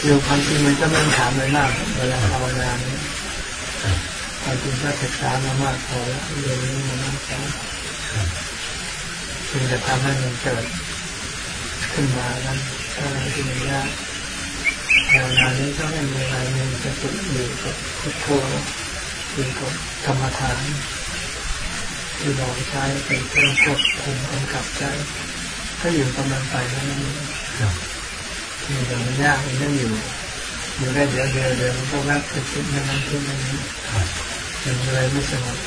คือความจริงมันก็ไม่ถามเลยมากเวลาภาวนาเนี่ยความจริงก็ศึกษามามากพอแล้วเรียนรู้มามากพอจึงจะทำให้มันเกิดขึ้นมานั้นถ้าที่มันยากภาวนานี้ก็ไม่มีอะไรมีสติอยู่กับพุทโธอยู่กับธรรมฐานที่เราใช้เป็นเครื่องควบคุมกำกับใจก็อยู่กำลังไปแล้วนั่นเอง มีแต่มันยากมันต้องอยู่อยู่ได้เดี๋ยวเดียวเดี๋ยวมันก็แวบไปคิดนั่นนั่นคิดนั่นนี้มันเลยไม่สงบ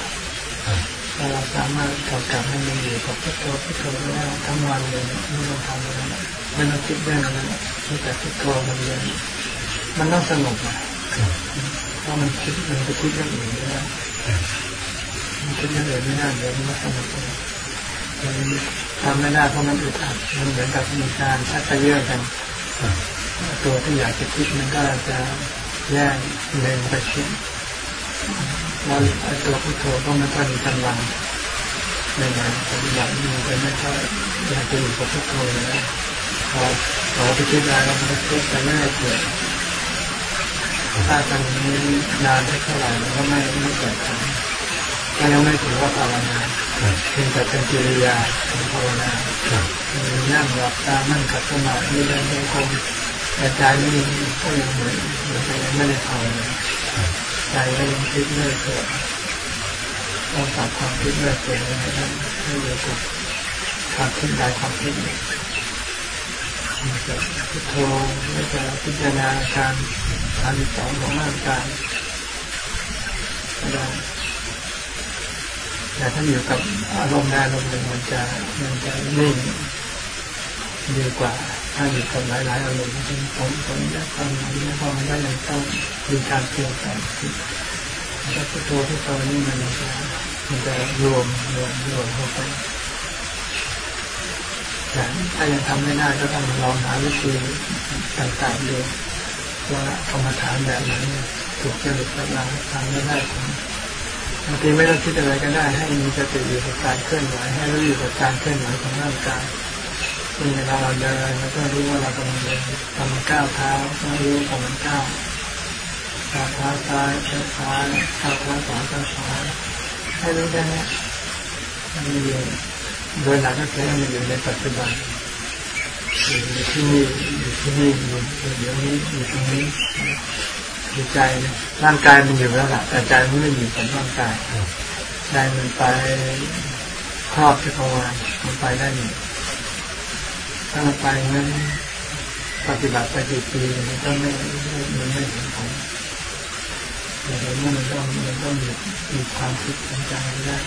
ถ้าเราสามารถกำกับให้มันอยู่กับพุทโธพุทโธได้ทั้งวันเลยไม่ต้องทำอะไรไม่ต้องคิดเรื่องนั้นมีแต่พุทโธมันเลยมันต้องสงบนะเพราะมันคิดมันจะคิดเรื่องอื่นไม่ได้มันคิดเรื่องอื่นไม่ได้เดี๋ยวมันสงบเลยทำไม่ได้เพราะมันอึดอัดมันเหมือนกับมีการชักเยื่อกัน ตัวที่อยากจะคิดมันก็จะแยกเลนไปคิดแล้วตัวพุทโธก็ไม่ค่อยมีกำลังในการปฏิบัติมันก็ไม่ค่อยอยากจะอยู่กับพุทโธเลยพอพอไปคิดอะไรมันก็คิดไปไม่ได้เกิดถ้าทำนี้นานเท่าไหร่มันก็ไม่ไม่เกิดผล ก็ยังไม่ถือว่าภาวนาเพียงแต่เป็นกิริยาของภาวนานั่งหลับตานั่งขัดสมาธิเดินจงกรมแต่ใจนี่ก็ยังเหมือนเหมือนยังไม่ได้ทำเลยใจก็ยังคิดเรื่อยเปื่อยต้องตัดความคิดเรื่อยเปื่อยให้ได้ให้อยู่กับความคิดใดความคิดหนึ่งจะพุทโธไม่จะพิจารณาการการสองของร่างกายก็ได้ แต่ถ้าอยู่กับอารมณ์ใดอารมณ์หนึ่งมันจะมันจะนิ่งดีกว่า ถ้าอยู่กับหลาย ๆ อารมณ์เป็นผมผมและความหมายและความมันยังต้องมีการเปลี่ยนแปลงถ้าพุทโธพุทโธนี่มันจะมันจะรวมรวมรวมเข้าไปแต่ถ้ายังทำไม่ได้ก็ต้องลองหาวิธีต่างๆดูว่ากรรมฐานแบบนั้นถูกจริตกับเราทำไม่ได้ผล บางทีไม่ต้องคิดอะไรก็ได้ ให้มีสติอยู่กับการเคลื่อนไหวให้รู้อยู่กับการเคลื่อนไหวของร่างกายเวลาเราเดินเราก็รู้ว่าเรากำลังเดินกำลังก้าวเท้าก็รู้กำลังก้าวก้าวเท้าซ้ายเท้าซ้ายก้าวเท้าขวาก้าวขวาให้รู้แค่นี้มันอยู่โดยหลักก็คือมันอยู่ในปัจจุบันอยู่ที่นี่อยู่ที่นี่อยู่เดี๋ยวนี้อยู่ตรงนี้ อยู่ใจร่างกายมันอยู่แล้วแหละแต่ใจมันไม่อยู่กับร่างกายใจมันไปครอบจักรวาลมันไปได้หนึ่งถ้ามันไปนั้นปฏิบัติไปกี่ปีมันก็ไม่มันไม่เห็นผลแต่เห็นว่ามันต้องมันต้องมีมีความคิดทางใจได้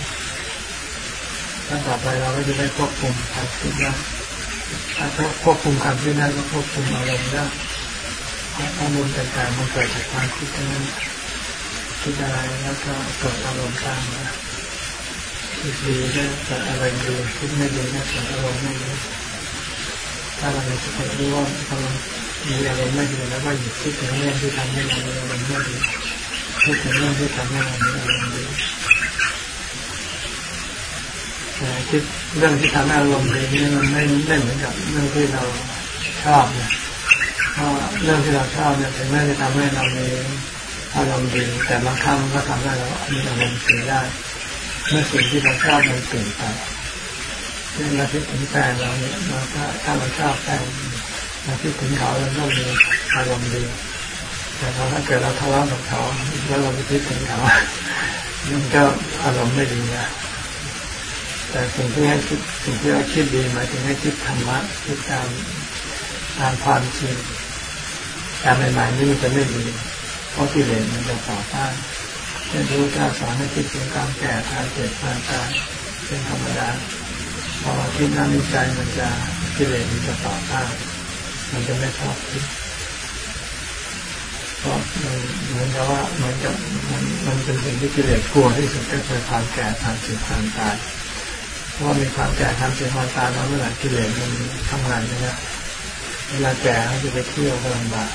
ถ้าต่อไปเราก็จะได้ควบคุมความคิดได้ถ้าควบคุมความคิดได้ก็ควบคุมอารมณ์ได้ ข้อมูลต่างๆมันเกิดจากความคิดนั้นคิดอะไรแล้วก็เกิดอารมณ์ตามมาคิดดีก็เกิดอะไรดีคิดไม่ดีก็เกิดอารมณ์ไม่ดีถ้าเราจะสรู้ว่ากำลังมีอารมณ์ไม่ดีแล้วก็หยุดคิดถึงเรื่องที่ทำให้เรามีอารมณ์ไม่ดีคิดถึงเรื่องที่ทำให้เรามีอารมณ์ดีแต่คิดเรื่องที่ทำให้อารมณ์ดีนี่มันไม่ไม่เหมือนกับเรื่องที่เราชอบเนี่ย เพราะเรื่องที่เราชอบเนี่ยถึงแม้จะทำให้เรามีอารมณ์ดีแต่บางครั้งก็ทำให้เรามีอารมณ์เสียได้เมื่อสิ่งที่เราชอบมันเปลี่ยนไปเช่นเราคิดถึงแฟนเราเนี่ยเราถ้าถ้าเราชอบแฟนเราคิดถึงเขาเราต้องมีอารมณ์ดีแต่พอถ้าเกิดเราทะเลาะกับเขาแล้วเราไปคิดถึงเขามันก็อารมณ์ไม่ดีนะแต่สิ่งที่ให้คิดสิ่งที่เราคิดดีหมายถึงให้คิดธรรมะคิดตามตามความจริง แต่ใหม่ๆนี่มันจะไม่ดีเพราะกิเลสมันจะต่อต้านเช่นรู้ก้าสอนให้คิดถึงการแก่การเจ็บการตายเป็นธรรมดาพอคิดนั้นในใจมันจะกิเลสมันจะต่อต้านมันจะไม่ชอบคิดเพราะมันเหมือนกับว่ามือนกับมันมันเป็นสิ่งที่กิเลสกลัวที่สุดก็คือความแก่ความเจ็บความตายเพราะมีความแก่ความเจ็บความตายแล้วเมื่อไหร่กิเลสมันทำงานไม่ได้เวลาแก่เขาจะไปเที่ยวก็ลำบาก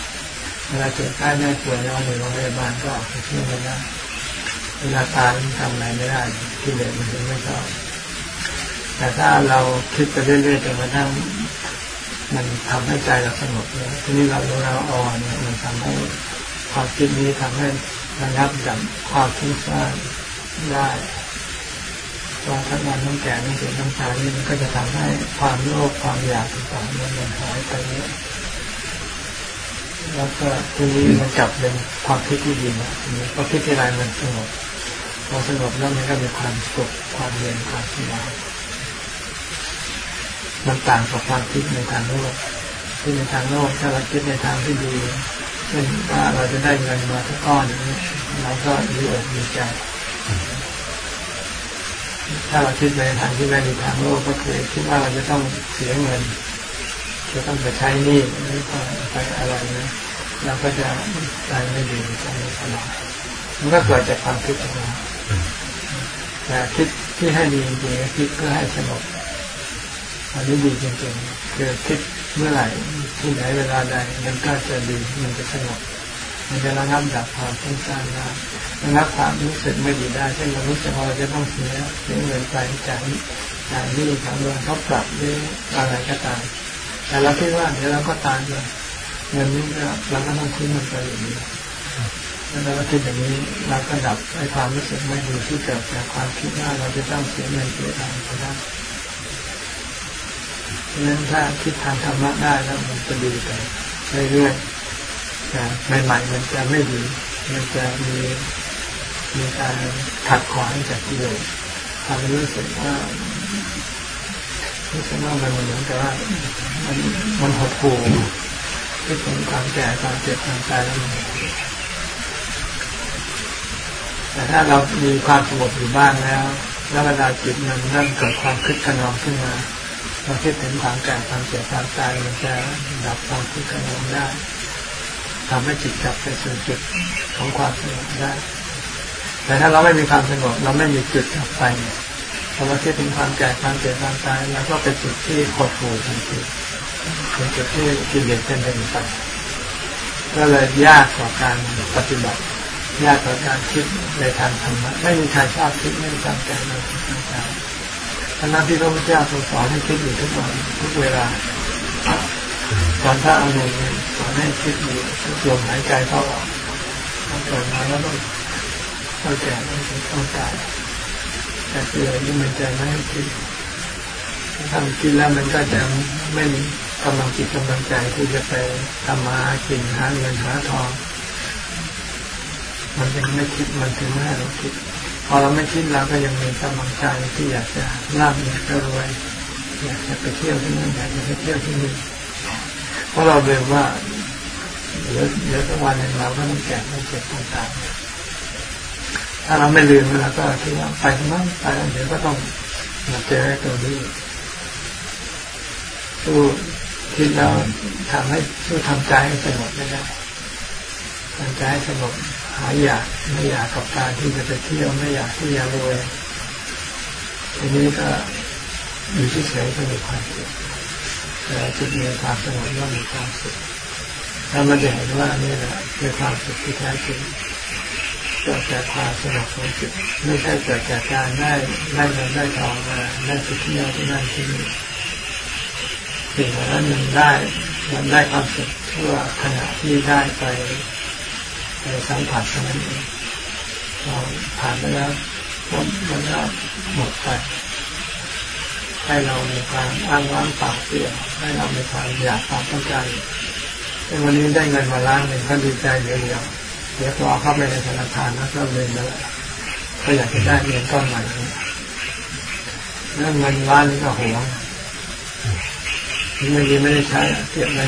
เวลาเจ็บไข้แม่ป่วยนอนอยู่โรงพยาบาลก็ออกไปเที่ยวไม่ได้เวลาตายทำอะไรไม่ได้กิเหลสมันถึงไม่ชอบแต่ถ้าเราคิดไปเรื่อยๆจนกระทั่งมันทำให้ใจเราสงบเลยทีนี้เราเราอ่อนเนี่ยมันทำให้ความคิดนี้ทำให้ระงับดับความทุกข์ร้างได้ว่าถ้างานต้องแก่ต้องเจ็บต้องตายนี่มันก็จะทำให้ความโลภความอยากต่างๆมันหายไปเยอะ แล้วก็ทีนี้มันกลับเป็นความคิดที่ดีนะทีนี้พอคิดที่ไรมันสงบพอสงบแล้วมันก็มีความสุขความเย็นความสบายมันต่างกับความคิดในทางโลกที่ในทางโลกถ้าเราคิดในทางที่ดีเช่นว่าเราจะได้เงินมาทุกก้อนนี้เราก็ดีอกดีใจ ถ้าเราคิดในทางที่ไม่ดีทางโลกก็คือคิดว่าเราจะต้องเสียเงิน จะต้องไปใช้นี้หรือไปอะไรนะเราก็จะใจไม่ดีใจไม่สบายมันก็เกิดจากความคิดของเราแต่คิดที่ให้ดีจริงๆคิดเพื่อให้สงบอันนี้ดีจริงๆคือคิดเมื่อไหร่ที่ไหนเวลาใดมันก็จะดีมันจะสงบมันจะระงับดับความทุกข์ร้ได้ระงับความรู้สึกไม่ดีได้เช่นเรารู้สึกว่าเราจะต้องเสียเสียเงินไปจากจากนี่ทางเงินเขาปรับหรืออะไรก็ตาม แต่เราคิดว่าเดี๋ยวเราก็ตายเลยเงินนี้เราก็ต้องทิ้งมันไปอย่างนี้แล้วเราคิดอย่างนี้เราก็ดับไอ้ความรู้สึกไม่ดีที่เกิดจากความคิดว่าเราจะต้องเสียเงินเสียทางไปได้ฉะนั้นถ้าคิดทางธรรมะได้แล้วมันจะดีไปเรื่อยๆแต่ใหม่ๆมันจะไม่ดีมันจะมีมีการขัดขวางจากที่เลยทำให้รู้สึกว่ารู้สึกว่ามันเหมือนกับว่า มันมันหดหู่ที่ถึงความแก่ความเจ็บความตายแล้วแต่ถ้าเรามีความสงบอยู่บ้างแล้ว แล้วเวลาจิตมันเริ่มเกิดความคึกขนองขึ้นมาเราคิดถึงความแก่ความเจ็บความตายมันจะดับความคึกขนองได้ทำให้จิตกลับไปสู่จุดของความสงบได้ แต่ถ้าเราไม่มีความสงบเราไม่มีจุดกลับไปพอเราคิดถึงความแก่ความเจ็บความตายเราก็เป็นจุดที่หดหู่ทันที เป็นจุดที่กิเลสเป็นเป็นไปก็เลยยากกว่าการปฏิบัติ ยากกว่าการคิดในทางธรรมะไม่มีใครชอบคิดไม่มีความแก่ไม่มีความตายทั้งนั้นที่พระพุทธเจ้าทรงสอนให้คิดอยู่ทุกวันทุกเวลาตอนถ้าอาหนึ่งสอนให้คิดอยู่ทุกลมหายใจเข้าออกต้องเกิดมาแล้วต้องต้องแก่ต้องต้องตายแต่เกิดนี่มันจะไม่ให้คิดถ้ามันคิดแล้วมันก็จะไม่ กำลังจิตกำลังใจที่จะไปทำมากินหาเงินหาทอง มันยังไม่คิดมันถึงไม่ให้เราคิด พอเราไม่คิดเราก็ยังมีกำลังใจที่อยากจะร่ำอยากจะรวยอยากจะไปเที่ยวที่นั่นอยากจะไปเที่ยวที่นี่เพราะเราเรียนว่าเดี๋ยวเดี๋ยวสักวันหนึ่งเราก็ต้องแก่ต้องเจ็บต้องตายถ้าเราไม่ลืมเราก็คิดว่าไปทำไมไปเดี๋ยวก็ต้องมาเจอตัวนี้สู้ คิดแล้วทำให้สู้ทำใจให้สงบไม่ได้ทำใจให้สงบหายอยากไม่อยากกับการที่จะไปเที่ยวไม่อยากที่จะรวยทีนี้ก็อยู่เฉยๆก็มีความสุขแต่จิตมีความสงบก็มีความสุขถ้ามันจะเห็นว่านี่แหละคือความสุขที่แท้จริงเกิดจากความสงบของจิตไม่ใช่เกิดจากการได้ได้เงินได้ทองมาได้สุขที่นั่นที่นั่นที่นี่ สิ่งนั้นมันได้มันได้ความสุขทั่วขณะที่ได้ไปไปสัมผัสเท่านั้นเองเราผ่านไปแล้วมันก็หมดไปให้เรามีความอ้างว้างปากเปลี่ยนให้เรามีความอยากความต้องการวันนี้ได้เงินมาล้านหนึ่งก็ดีใจเดียวเดียวเดี๋ยวพอเข้าไปในธนาคารแล้วก็เลยแล้วก็อยากจะได้เงินก้อนใหม่แล้วเงินล้านนี้ก็หวง ไม่ดีไม่ได้ใช้เก็บไว้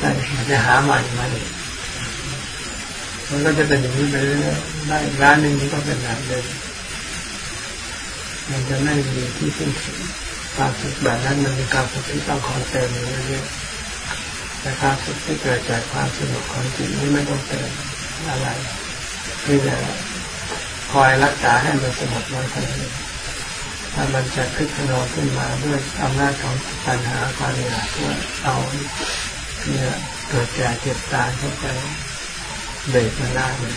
ได้จะหาใหม่มาอีกมันก็จะเป็นอย่างนี้ไปเรื่อยได้ร้านหนึ่งนี้ก็เป็นแบบเดิมมันจะไม่มีที่สิ้นสุดความสุขแบบนั้นมันมีความสุขที่ต้องคอยเติมเรื่อยๆแต่ความสุขที่เกิดจากความสนุกของจิตนี้ไม่ต้องเติมอะไรคือจะคอยรักษาให้มันสงบไว้เท่านั้น ถ้ามันจะคึกขนองขึ้นมาด้วยอำนาจของปัญหาความอยากก็เอาเนี่ยเกิดแก่เจ็บตายเข้าไปเบรกมันได้เลย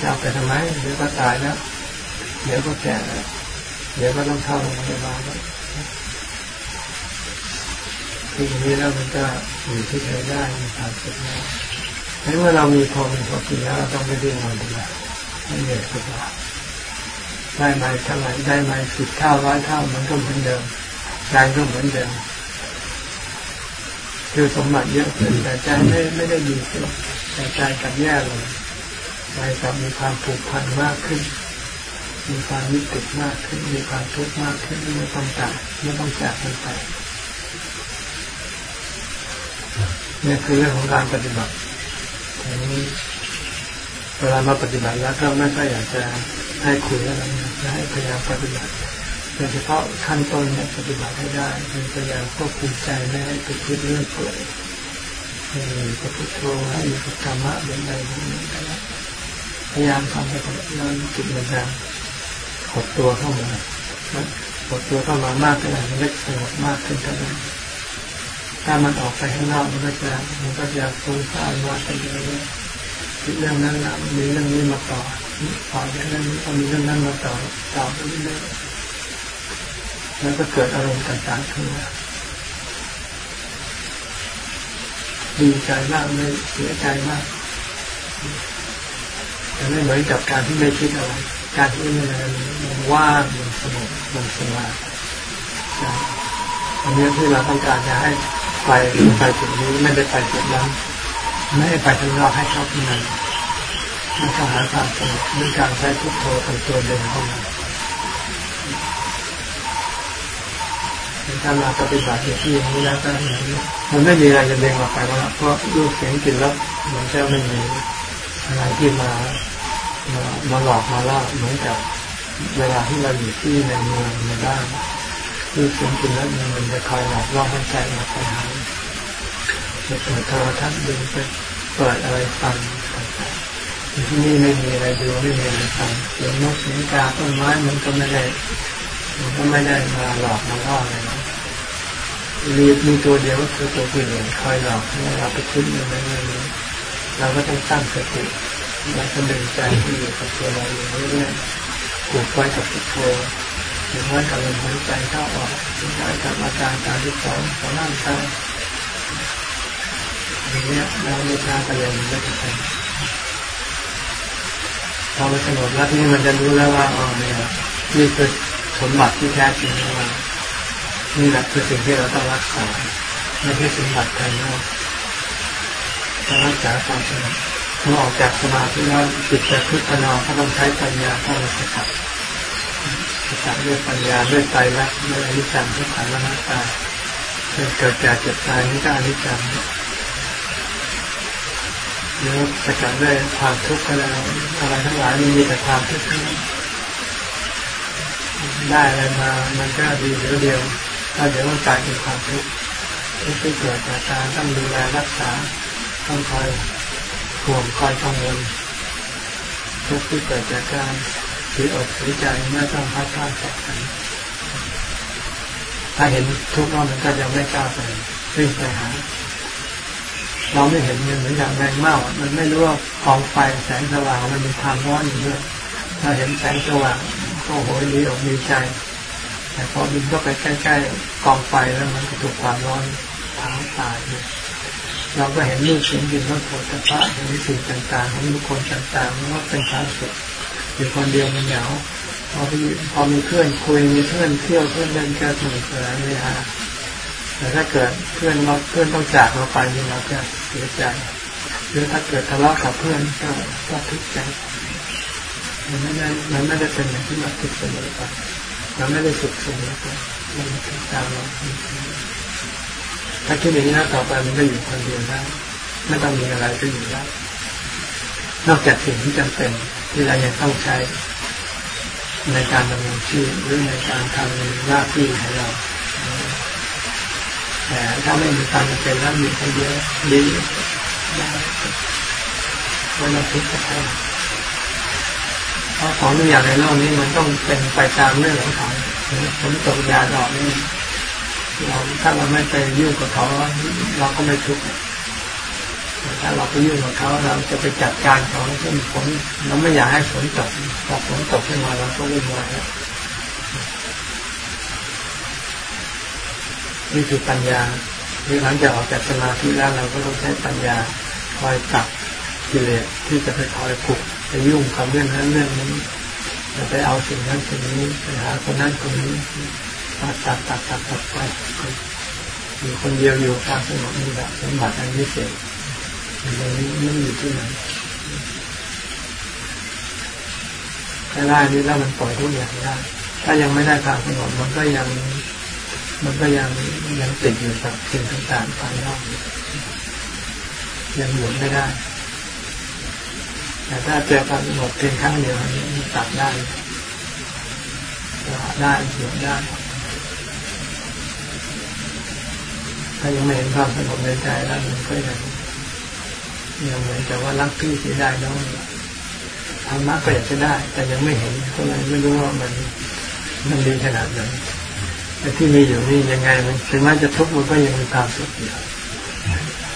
จะเอาไปทำไมเดี๋ยวก็ตายแล้วเดี๋ยวก็แก่แล้วเดี๋ยวก็ต้องเข้าโรงพยาบาลแล้วทีนี้แล้วมันก็อยู่ที่ใช้ได้มีความสุขได้เมื่อเรามีพอมีพอกินแล้วเราต้องไม่ดื้นอนดีกว่าไม่เหนื่อยกว่า ได้ไหมเท่าไหร่ได้ไหมสิบเท่าร้อยเท่ามันก็เหมือนเดิมใจก็เหมือนเดิมคือสมบัติเยอะขึ้นแต่ใจไม่ไม่ได้ดีขึ้นแต่ใจกับแย่ลงใจกับมีความผูกพันมากขึ้น มีความยึดติดมากขึ้น มีความทุกข์มากขึ้นไม่ต้องจากไม่ต้องจากมันไปนี่คือเรื่องของการปฏิบัติเวลามาปฏิบัติแล้วก็ไม่ค่อยอยากจะ ให้คุยอะไรนะให้พยายามปฏิบัติโดยเฉพาะขั้นต้นเนี่ยปฏิบัติให้ได้เป็นพยายามควบคุมใจไม่ให้ไปคิดเรื่องเปื่อยให้กับพุทโธให้อยู่กับธรรมะเป็นใดเป็นหนึ่งพยายามทำไปแล้วจิตมันจะหดตัวเข้ามาหดตัวเข้ามามากขึ้นมันก็สงบมากขึ้นเท่านั้นถ้ามันออกไปข้างนอกมันก็จะมันก็จะฟุ้งซ่านมากขึ้นเรื่อยๆ คิดเรื่องนั้นละมีเรื่องนี้มาต่อต่อจากนั้นก็มีเรื่องนั้นมาต่อต่อไปเรื่อยๆแล้วก็เกิดอารมณ์ต่างๆขึ้นมาดีใจมากไม่เสียใจมากแต่ไม่เหมือนกับการที่ไม่คิดอะไรการที่มันว่างมันสงบมันสมาอันนี้ที่เราต้องการจะให้ไปไปจุดนี้ไม่ได้ไปจุดนั้น ไม่ได้ไปทางนอกให้เขาที่นั่นมันต้องหาความสงบด้วยการใช้พุทโธเป็นตัวเดินเข้ามาถ้ามาปฏิบัติที่อย่างนี้แล้วก็มันไม่มีอะไรจะเด้งออกไปแล้วเพราะรูปเสียงกลิ่นรสมันจะไม่มีอะไรที่มามามาหลอกมาล่าเหมือนกับเวลาที่เราอยู่ที่ในเมืองในบ้านรูปเสียงกลิ่นรสมันจะคอยหลอกล่อให้ใจเราไปหา จะเปิดโทรทัศน์ดูไปเปิดอะไรฟังที่นี่ไม่มีอะไรดูไม่มีอะไรฟังเสียงนกเสียงกาต้นไม้มันก็ไม่ได้มันก็ไม่ได้มาหลอกมาล่ออะไรนะมีมีตัวเดียวก็คือตัวกิเลสคอยหลอกให้เราไปคิดอย่างนั้นอย่างนี้เราก็ต้องตั้งสติเราก็ดึงใจที่อยู่กับตัวเราอยู่เรื่อยๆผูกไว้กับพุทโธผูกไว้กับลมหายใจเข้าออกผูกไว้กับอาการการที่สองของร่างกาย อย่างนี้เราไม่ช้าไปเลยมันก็จะเป็นพอไปสงบแล้วนี่มันจะรู้แล้วว่าอ๋อเนี่ยนี่คือสมบัติที่แท้จริงของเรานี่แหละคือสิ่งที่เราต้องรักษาไม่ใช่สมบัติภายนอกต้องรักษาความสงบเมื่อออกจากสมาธิแล้วจิตจะพึกพนอเขาต้องใช้ปัญญาเข้ามาสกัดสกัดด้วยปัญญาด้วยใจรักด้วยอนิจจังทุกขังและนัตตาเกิดแก่เจ็บตายนี่ก็อนิจจัง แล้วสกัดด้วยความทุกข์ก็แล้วอะไรทั้งหลายมันมีแต่ความทุกข์ได้อะไรมา มันก็ดีเดียวเดียวถ้าเดี๋ยวมันกลายเป็นความทุกข์ที่เกิดจากการต้องดูแลรักษา ต้องคอยห่วงคอยกังวลทุกข์ที่เกิดจากการถืออกถือใจไม่ต้องพัดพลาดจากกันถ้าเห็นทุกข์แล้วมันก็จะไม่กล้าไปวิ่งไปหา เราไม่เห็นมันเหมือนอย่างแรงเมามันไม่รู้ว่ากองไฟแสงสว่างมันมีความร้อนอยู่ด้วยถ้าเห็นแสงสว่างก็โหยดีอกดีใจ แต่พอบินก็ไปใกล้ๆกองไฟแล้วมันก็ถูกความร้อนเผาตายเลยเราก็เห็นรูปเสียงกลิ่นรสโผฏฐะเห็นสิ่งต่างๆของบุคคลต่างๆว่าเป็นความสุขอยู่คนเดียวมันเหงาพอมีพอมีเพื่อนคุยมีเพื่อนเที่ยวเพื่อนเล่นก็สนุกสนานเลยฮะ แต่ถ้าเกิดเพื่อนเราเพื่อนต้องจากเราไปเราก็เสียใจหรือถ้าเกิดทะเลาะกับเพื่อนก็ก็ทุกข์ใจมันไม่ได้มันไม่ได้เป็นอย่างที่เราคิดเสมอไปมันไม่ได้สุขเสมอไปมันเป็นตามเราถ้าคิดอย่างนี้นะต่อไปมันก็อยู่คนเดียวได้ไม่ต้องมีอะไรก็อยู่ได้นอกจากสิ่งที่จำเป็นที่เรายังต้องใช้ในการดำเนินชีวิตหรือในการทำหน้าที่ของเรา แต่ถ้าไม่มีความจำเป็นแล้วมีคนเดียวดีวันอาทิตย์ก็ได้เพราะของทุกอย่างในโลกนี้มันต้องเป็นไปตามเรื่องของเขาผลตกยาดอกนี่เราถ้าเราไม่ไปยุ่งกับเขาเราก็ไม่ทุกข์ถ้าเราไปยุ่งกับเขาเราจะไปจัดการเขาเช่นฝนเราไม่อยากให้ฝนตกพอฝนตกขึ้นมาเราก็วุ่นวาย นี่คือปัญญาที่หลังจากออกจากสมาธิแล้วเราก็ต้องใช้ปัญญาคอยตัดกิเลสที่จะไปคอยผูกไปยุ่งกับเรื่องนั้นเรื่องนี้จะไปเอาสิ่งนั้นสิ่งนี้ไปหาคนนั้นคนนี้ตัดตัดตัดตัดตัดไปอยู่คนเดียวอยู่กลางสงบนี่แหละสมบัติอันวิเศษอย่างนี้ไม่อยู่ที่ไหนถ้าได้นี้แล้วมันปล่อยทุกอย่างได้ ถ้ายังไม่ได้ความสงบมันก็ยัง มันก็ยังยังติดอยู่กับสิ่งต่างๆภายนอกยังหยุดไม่ได้ แต่ถ้าเจอความสงบเพียงครั้งเดียวนี้ตัดได้ตัดได้หยุดได้ ถ้ายังไม่เห็นความสงบในใจแล้วมันก็ยังยังเหมือนกับว่ารักพี่เสียดายน้องธรรมะก็อยากจะได้ แต่ยังไม่เห็นก็เลยไม่รู้ว่ามันมันดีขนาดไหน แต่ที่มีอยู่นี่ยังไงมันถึงแม้จะทุกข์มันก็ยังมีความสุขอยู่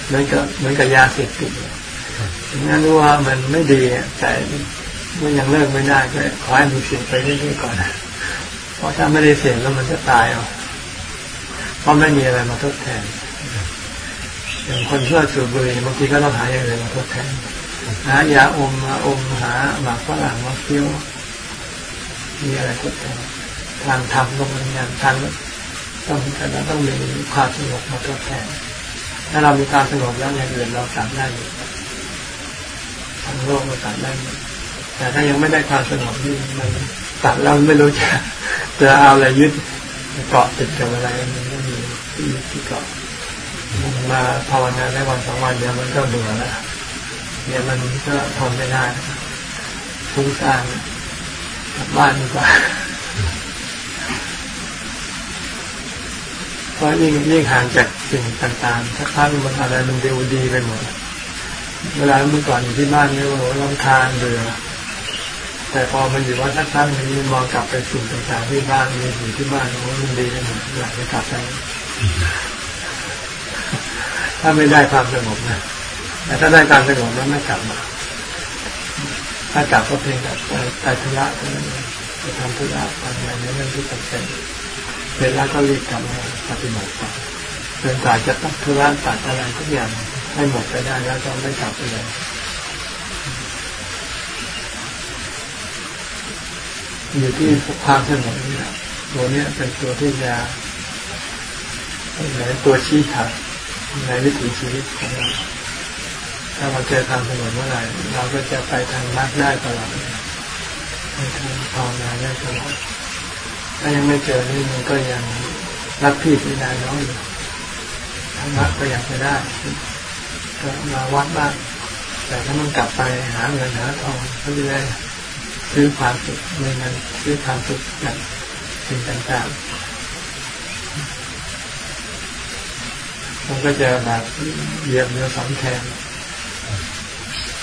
เหมือนกับเหมือนกับยาเสพติดถึงแม้รู้ว่ามันไม่ดีแต่มันยังเลิกไม่ได้ก็ขอให้มีเสียไปเรื่อยๆก่อนเพราะถ้าไม่ได้เสียแล้วมันจะตายเอาเพราะไม่มีอะไรมาทดแทนอย่างคนเชื่อสูบบุหรี่บางทีก็ต้องหาอย่างอื่นมาทดแทนหายาอมมาอมหาหมากฝรั่งมาเคี้ยวมีอะไรทดแทน ทางธรรมก็เหมือนกันทางต้องแต่เราต้องมีความสงบมาทดแทนถ้าเรามีความสงบแล้วอย่างอื่นเราสามได้ทางโลกเราสามได้แต่ถ้ายังไม่ได้ความสงบนี่มันตัดเราไม่รู้จะจะเอาอะไรยึดเกาะติดกับอะไรมันไม่มีที่เกาะมาภาวนาได้วันสองวันเดียวมันก็เบื่อแล้วเนี่ยมันก็ทนไม่ได้ฟุ้งซ่านกลับบ้านดีกว่า เพราะยิ่งยิ่งห่างจากสิ่งต่างๆถ้าพักมันอะไรมันดีดีไปหมด เวลาเมื่อก่อนอยู่ที่บ้านเนี่ยโอ้โหลำคาญเบื่อแต่พอมันอยู่ว่าถ้าท่านนี้มองกลับไปสิ่งต่างๆที่บ้านมีอยู่ที่บ้านโอ้มันดีไปหมดอยากจะกลับไปถ้าไม่ได้ความสงบนะแต่ถ้าได้การสงบแล้วไม่กลับมาถ้ากลับก็เพียงแต่ไปธุระเท่านั้นไปทำธุระทำอะไรในเรื่องที่จำเป็น เสร็จแล้วก็รีบกลับมาปฏิบัติต่อจนกว่าจะต้องธุระตัดอะไรทุกอย่างให้หมดไปได้แล้วก็ไม่กลับไปเลยอยู่ที่ความสงบนี่แหละตัวนี้เป็นตัวที่จะเป็นตัวชี้ขาดในวิถีชีวิตของเราถ้าเราเจอทางสงบเมื่อไหร่เราก็จะไปทางมรรคได้ตลอดไปทางภาวนาได้ตลอด ถ้ายังไม่เจอนี่มันก็ยังรักพี่เสียดายน้องอยู่ทารรคก็อยากจะได้ ก็มาวัดบ้างแต่ถ้ามันกลับไปหาเงินหาทองก็จะได้ซื้อความสุขเงินซื้อความสุขจากสิ่งต่างๆมันก็จะแบบเหยียบเรือสองแทน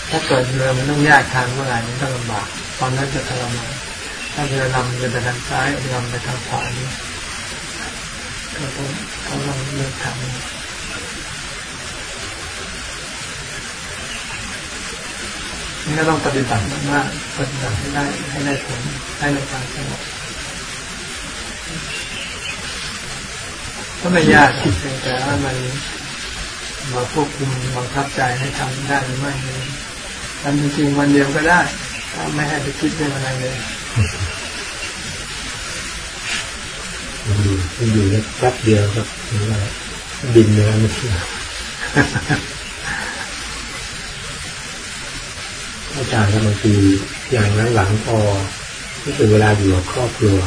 ถ้าเกิดเรือมันต้องแยกทางเมื่อไหร่มันก็ลำบาก ตอนนั้นจะทรมาน ถ้าเรือลำเรือไปทางซ้ายลำไปทางขวานี่ก็ต้องเขาลองเลือกทางนี่ก็ต้องปฏิบัติมากปฏิบัติให้ได้ให้ได้ผลให้ได้ความสงบก็ไม่ยากเพียงแต่ว่ามันมาควบคุมบังคับใจให้ทำได้หรือไม่ทำจริงๆวันเดียวก็ได้ถ้าไม่ให้ไปคิดเรื่องอะไรเลย มันอยู่มันอยู่แค่แป๊บเดียวครับหรือว่าบินเลยนะอาจารย์ก็บางทีอย่างหลังๆพอรู้สึกเวลาอยู่กับครอบครัว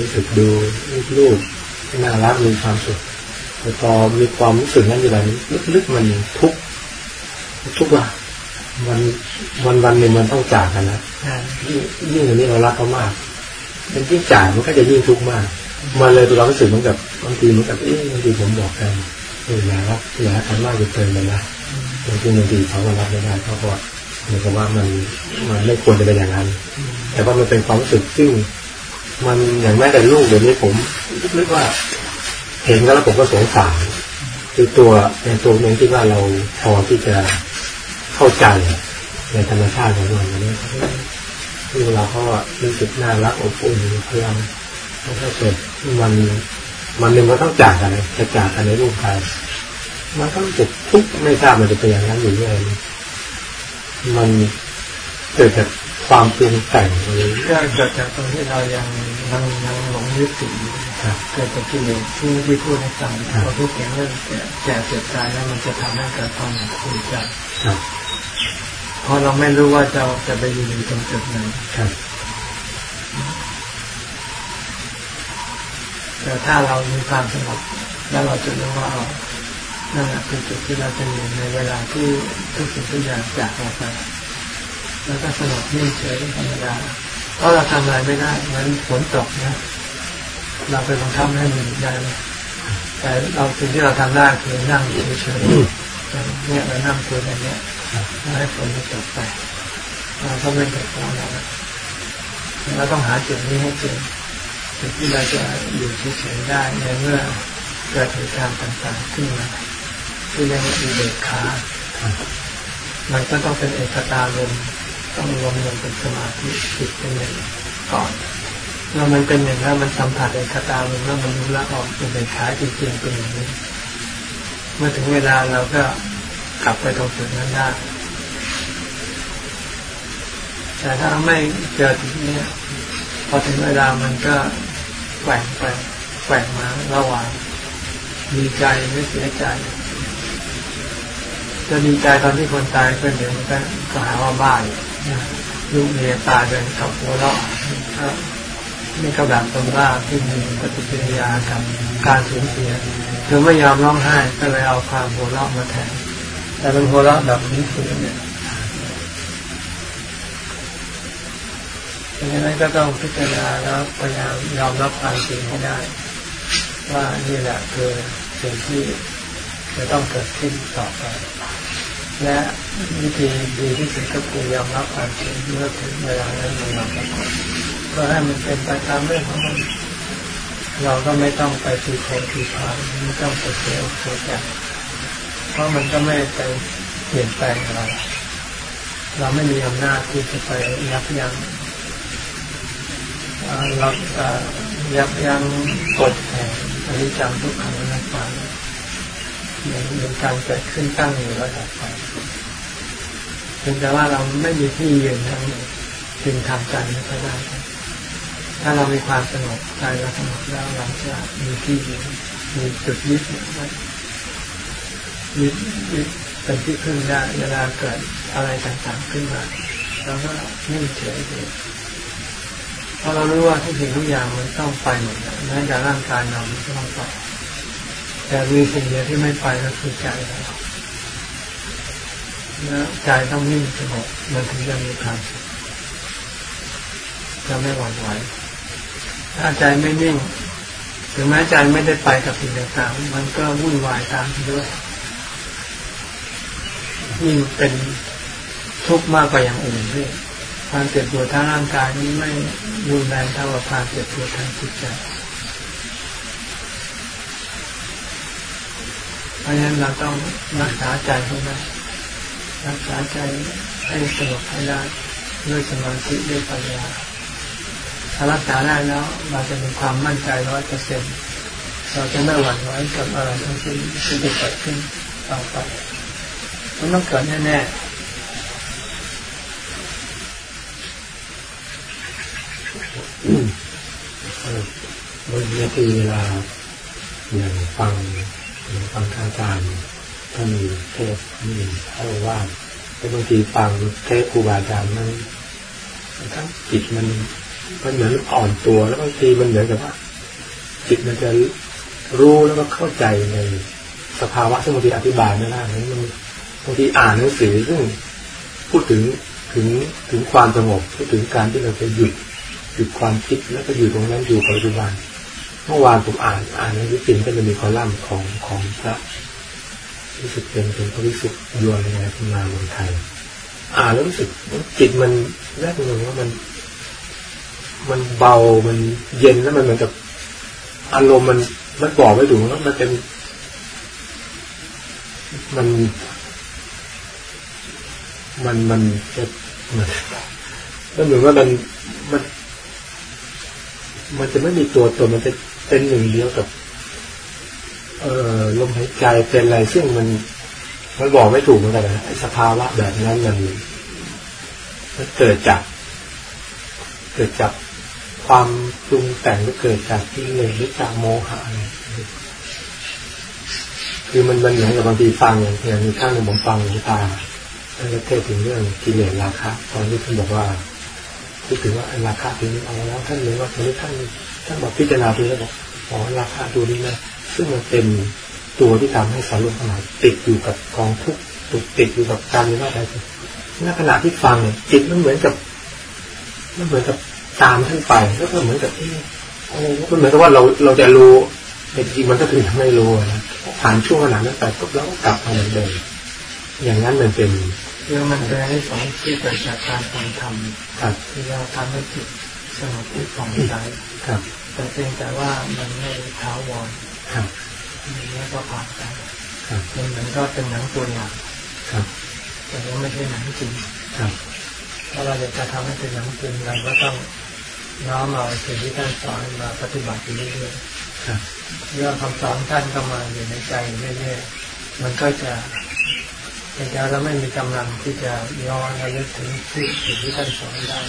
รู้สึกดูลูกน่ารักมีความสุขแต่พอมีความรู้สึกนั้นอยู่แบบนี้ลึกๆมันทุกทุกว่า วันวันวันหนึ่งมันต้องจากกันนะยิ่งยิ่งอันนี้เรารักเขามากเป็นยิ่งจากมันก็จะยิ่งทุกข์มาก มันเลยเรารู้สึกเหมือนกับบางทีเหมือนกับเอ๊ะบางทีผมบอกกันเอออย่ารักอย่ารักกันมากจนเกินไปนะบางทีบางทีเขาก็รับไม่ได้เขาก็เหมือนกับว่ามันมันไม่ควรจะเป็นอย่างนั้น แต่ว่ามันเป็นความรู้สึกซึ่งมันอย่างแม้แต่ลูกเดี๋ยวนี้ผมนึกว่า เห็นแล้วผมก็สงสารคือตัวในตัวเองที่ว่าเราพอที่จะ เข้าใจในธรรมชาติของมันนี้คือเราก็รู้สึกน่ารักอบอุ่นพลังแล้วก็เกิดมันมันหนึ่งมันต้องจากกันจะจากกันในรูปกายมันก็รู้สึกทุกไม่ทราบมันจะเป็นอย่างนั้นอยู่เรื่อยมันเกิดจากความเปลี่ยนแต่งเลยก็เกิดจากตรงที่เรายัง ยังยังหลงยึดติดเกิดจากที่เลสที่ที่พูดให้ฟังพอพูดถึงเรื่องแก่เจ็บตายแล้วมันจะทำให้เกิดความหนักใจใจเพราะเราไม่รู้ว่าจะจะไปอยู่ตรงจุดไหนแต่ถ้าเรามีความสงบแล้วเราจะรู้ว่านั่นแหละคือจุดที่เราจะอยู่ในเวลาที่ทุกสิ่งทุกอย่างจากเราไปแล้วก็สงบนิ่งเฉยธรรมดา เพราะเราทำอะไรไม่ได้เหมือนฝนตกนะเราไปบังคับให้มันได้แต่เราสิ่งที่เราทำได้คือนั่งเฉยๆเนี่ยเรานั่งคุยกันเนี่ยให้ฝนมันตกไปเราก็ไม่เกิดความเราเราต้องหาจุดนี้ให้เจอจุดที่เราจะอยู่เฉยๆได้ในเมื่อเกิดเหตุการณ์ต่างๆขึ้นมาที่เรียกว่าอุเบกขามันก็ต้องเป็นเอกตาลม ต้องรวมลงเป็นสมาธิจิตเป็นอย่างก่อนแล้วมันเป็นอย่างนั้นมันสัมผัสเอกตาลมแล้วมันรู้ละออกเป็นเอกขาจริงๆเป็นอย่างนี้ เมื่อถึงเวลาเราก็กลับไปตรงจุดนั้นได้แต่ถ้าไม่เจอจุดนี้พอถึงเวลามันก็แกว่งไปแกว่งมาระหว่างดีใจหรือเสียใจจะดีใจตอนที่คนตายก็เดี๋ยวมันก็หาว่าบ้า ลูกเมียตายเป็นกับหัวเราะนี่ก็แบบตรงว่าที่มีปฏิกิริยากับการสูญเสียเธอไม่ยอมร้องไห้ก็เลยเอาความหัวเราะมาแทนแต่เป็นหัวเราะแบบนี้คือเนี่ยดังนั้นก็ต้องพิจารณาแล้วพยายามยอมรับความจริงให้ได้ ว่านี่แหละคือสิ่งที่จะต้องเกิดขึ้นต่อไป และวิธีดีที่สุดก็คือยอมรับความจริงเมื่อถึงเวลานั้นมันมาปรากฏก็ให้มันเป็นไปตามเรื่องของมันเราก็ไม่ต้องไปตีโคตีพายไม่ต้องไปเสียเสียใจเพราะมันก็ไม่ไปเปลี่ยนแปลงอะไรเราไม่มีอำนาจที่จะไปยับยั้งเรายับยั้งกดแห่งอนิจจังทุกขังนักปานมีการเกิดขึ้นตั้งอยู่แล้วดับไป เพียงแต่ว่าเราไม่มีที่ยืนทั้งจึงทำใจไม่ค่อยได้ ถ้าเรามีความสงบใจเราสงบแล้วเราจะมีที่ยืนมีจุดยึดไว้ยึดยึดเป็นที่พึ่งได้เวลาเกิดอะไรต่างๆขึ้นมาเราก็นิ่งเฉยเลยเพราะเรารู้ว่าทุกสิ่งทุกอย่างมันต้องไปหมดแม้แต่ร่างกายเรามันก็ต้องไปแต่มีสิ่งเดียวที่ไม่ไปก็คือใจเรา แล้วใจต้องนิ่งสงบมันถึงจะมีความสุขจะไม่หวั่นไหวถ้าใจไม่นิ่งถึงแม้ใจไม่ได้ไปกับสิ่งต่างๆมันก็วุ่นวายตามด้วยยิ่งเป็นทุกข์มากกว่าอย่างอื่นด้วยความเจ็บปวดทางร่างกายนี้ไม่รุนแรงเท่ากับความเจ็บปวดทางจิตใจเพราะฉะนั้นเราต้องรักษาใจให้ได้รั รักษาใจให้สงบให้ได้ด้วยสมาธิด้วยปัญญาถ้ารักษาได้แล้วเราจะมีความมั่นใจร้อยเปอร์เซ็นต์เราจะไม่หวั่นไหวกับอะไรทั้งสิ้นที่จะเกิดขึ้นต่อไปมันต้องเกิดแน่ๆบางทีเวลาอย่างฟังฟังทางการ ถ้ามีเทศมีเท่าว่าแต่บางทีฟังเทศครูบาอาจารย์มันทั้งจิตมันมันเหมือนอ่อนตัว แล้วบางทีมันเหมือนกับว่า จิตมันจะรู้แล้วก็เข้าใจในสภาวะซึ่งบางทีอธิบายไม่ได้นั้นมันบางทีอ่านหนังสือซึ่งพูดถึงถึงถึงความสงบพูดถึงการที่เราจะหยุดหยุดความคิดแล้วก็อยู่ตรงนั้นอยู่ปัจจุบันเมื่อวานผมอ่านอ่านในวิจิตก็จะมีคอลัมน์ของของพระ รู้สึกเป็นเป็นพระวิสุทธิ์ยวนในขึ้นมาเมืองไทย อ่านแล้วรู้สึกจิตมันแรกเลยว่ามัน มันเบามันเย็นแล้วมันเหมือนกับอารมณ์มันมันบอกไม่ถูกว่ามันเป็น มัน มันมันจะมือนก็เหมือนว่ามันมัน มันจะไม่มีตัวตนมันจะเป็นหนึ่งเดียวกับ เออลมหายใจเป็นอะไรซึ่งมันมันบอกไม่ถูกเหมือนกันนะสภาวะแบบนั้นมันมันเกิดจาก เกิดจากความปรุงแต่งหรือเกิดจากที่เลยหรือจากโมหะคือมันมันเหมือนกับบางทีฟังอย่างอย่างมีข้างหนึ่งผมฟังหลวงตาท่านเทศถึงเรื่องกิเลสราคะ ตอนที่ท่านบอกว่าพูดถึงว่าราคาตัวนี้เอาแล้วท่านเลยว่าตอนนี้ท่านท่านบอกพิจารณาตัวแล้วบอกอ๋อราคาตัวนี้นะ ซึ่งมันเป็นตัวที่ทำให้สารุปทั้งหลายติดอยู่กับกองทุกข์ติดอยู่กับการมีว่าใดในขณะที่ฟังเนี่ยจิตมันเหมือนกับมันเหมือนกับตามท่านไปแล้วก็เหมือนกับที่มันเหมือนกับว่าเราเราจะรู้แต่จริงมันก็คือไม่รู้นะผ่านช่วงขนาดนั้นไปปุ๊บแล้วก็กลับมาเหมือนเดิมอย่างนั้นมันเป็นคือมันเป็นให้สองที่เกิดจากการฟังธรรมครับที่เราทำให้จิตสงบที่ผ่องใสครับแต่เพียงแต่ว่ามันไม่ท้าวรครับ แล้วก็ผ่านไปครับมันเหมือนก็เป็นหนังตัวอย่างครับแต่ว่าไม่ใช่หนังจริงครับถ้าเราอยากจะทำให้เป็นหนังจริงเราก็ต้องน้อมเอาสิ่งที่ท่านสอนมาปฏิบัติเรื่อยๆเรื่องคำสอนท่านก็มาอยู่ในใจเรื่อยๆมันก็จะแต่เราไม่มีกำลังที่จะย้อนระลึกถึงสิ่งที่ท่านสอนได้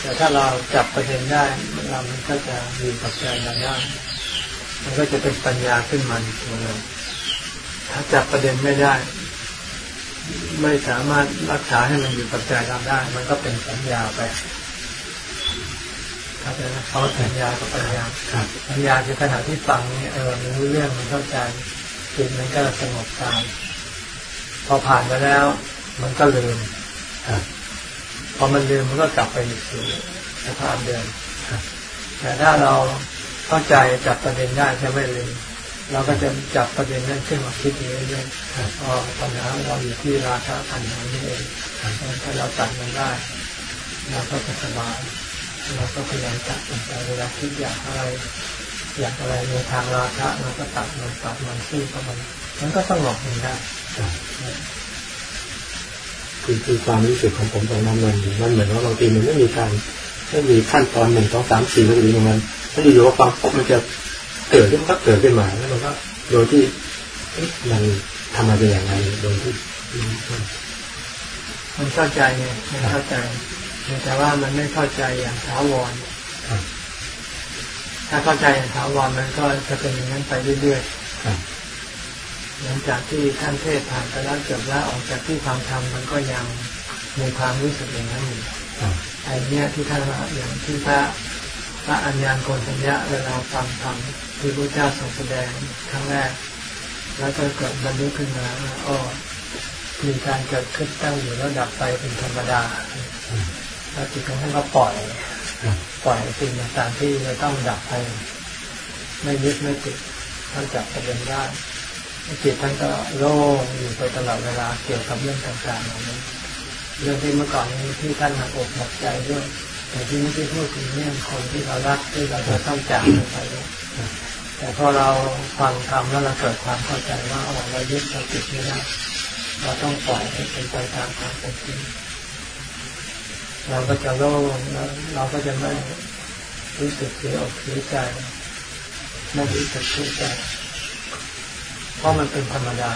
แต่ถ้าเราจับประเด็นได้เรามันก็จะมีปัจจัยเราได้ มันก็จะเป็นปัญญาขึ้นมาในตัวเราถ้าจับประเด็นไม่ได้ ไม่สามารถรักษาให้มันอยู่กับใจเราได้ มันก็เป็นสัญญาไปครับนะเขาสัญญากับปัญญาสัญญาคือขณะที่ฟังเนี่ยเออมันรู้เรื่องมันเข้าใจจิตมันก็สงบตามพอผ่านไปแล้ว มันก็ลืมพอมันลืมมันก็กลับไปสู่สภาพเดิมแต่ถ้าเรา เข้าใจจับประเด็นได้จะไม่ลืมเราก็จะจับประเด็นนั้นขึ้นมาคิดเรื่อยๆอ๋อปัญหาเราอยู่ที่ราคาปัญหานี่เองถ้าเราตัดมันได้เราก็จะสบายเราก็พยายามตัดมันไปเวลาคิดอยากอะไร อยากอะไรในทางราคะเราก็ตัดมันตัดมันสู้กับมันมันก็สงบมันได้คือคือความรู้สึกของผมตรงนั้นมันมันเหมือนว่าบางทีมันไม่มีการไม่มีขั้นตอนหนึ่งสองสามสี่แล้วอยู่ตรงนั้น ถ้าอยู่ๆว่าความปุ๊บมันจะเกิดขึ้นก็เกิดขึ้นมาแล้วมันก็โดยที่มันทำมาเป็นอย่างไรโดยที่มันเข้าใจไงมันเข้าใจแต่ว่ามันไม่เข้าใจอย่างถาวรถ้าเข้าใจอย่างถาวรมันก็จะเป็นอย่างนั้นไปเรื่อยๆหลังจากที่ท่านเทศผ่านไปแล้วจบแล้วออกจากที่ความธรรมมันก็ยังมีความรู้สึกอย่างนั้นอยู่ไอ้เนี้ยที่ท่านอย่างที่พระ พระอัญญาณโกนสัญญาเวลาฟังธรรมที่พระเจ้าทรงแสดงครั้งแรก แล้วก็เกิดบรรลุขึ้นมาอ๋อมีการเกิดขึ้นตั้งอยู่แล้วดับไปเป็นธรรมดาแล้วจิตของท่านก็ปล่อยปล่อยสิ่งต่างๆที่จะต้องดับไป ไม่ยึดไม่ติดท่านจับประเด็นได้จิตท่านก็โล่งอยู่ไปตลอดเวลาเกี่ยวกับเรื่องต่างๆเหล่านี้เรื่องที่เมื่อก่อนนี้ที่ท่านหนักอกหนักใจด้วย แต่ที่ไม่ได้พูดถึงเรื่องคนที่เรารักที่เราจะต้องจากไปแต่พอเราฟังธรรมแล้วเราเกิดความเข้าใจว่าเรายึดเราติดไม่ได้เราต้องปล่อยให้เป็นไปตามความเป็นจริงเราก็จะโล่งแล้วเราก็จะไม่รู้สึกเสียอกเสียใจไม่รู้สึกทุกข์ใจเพราะมันเป็นธรรมดา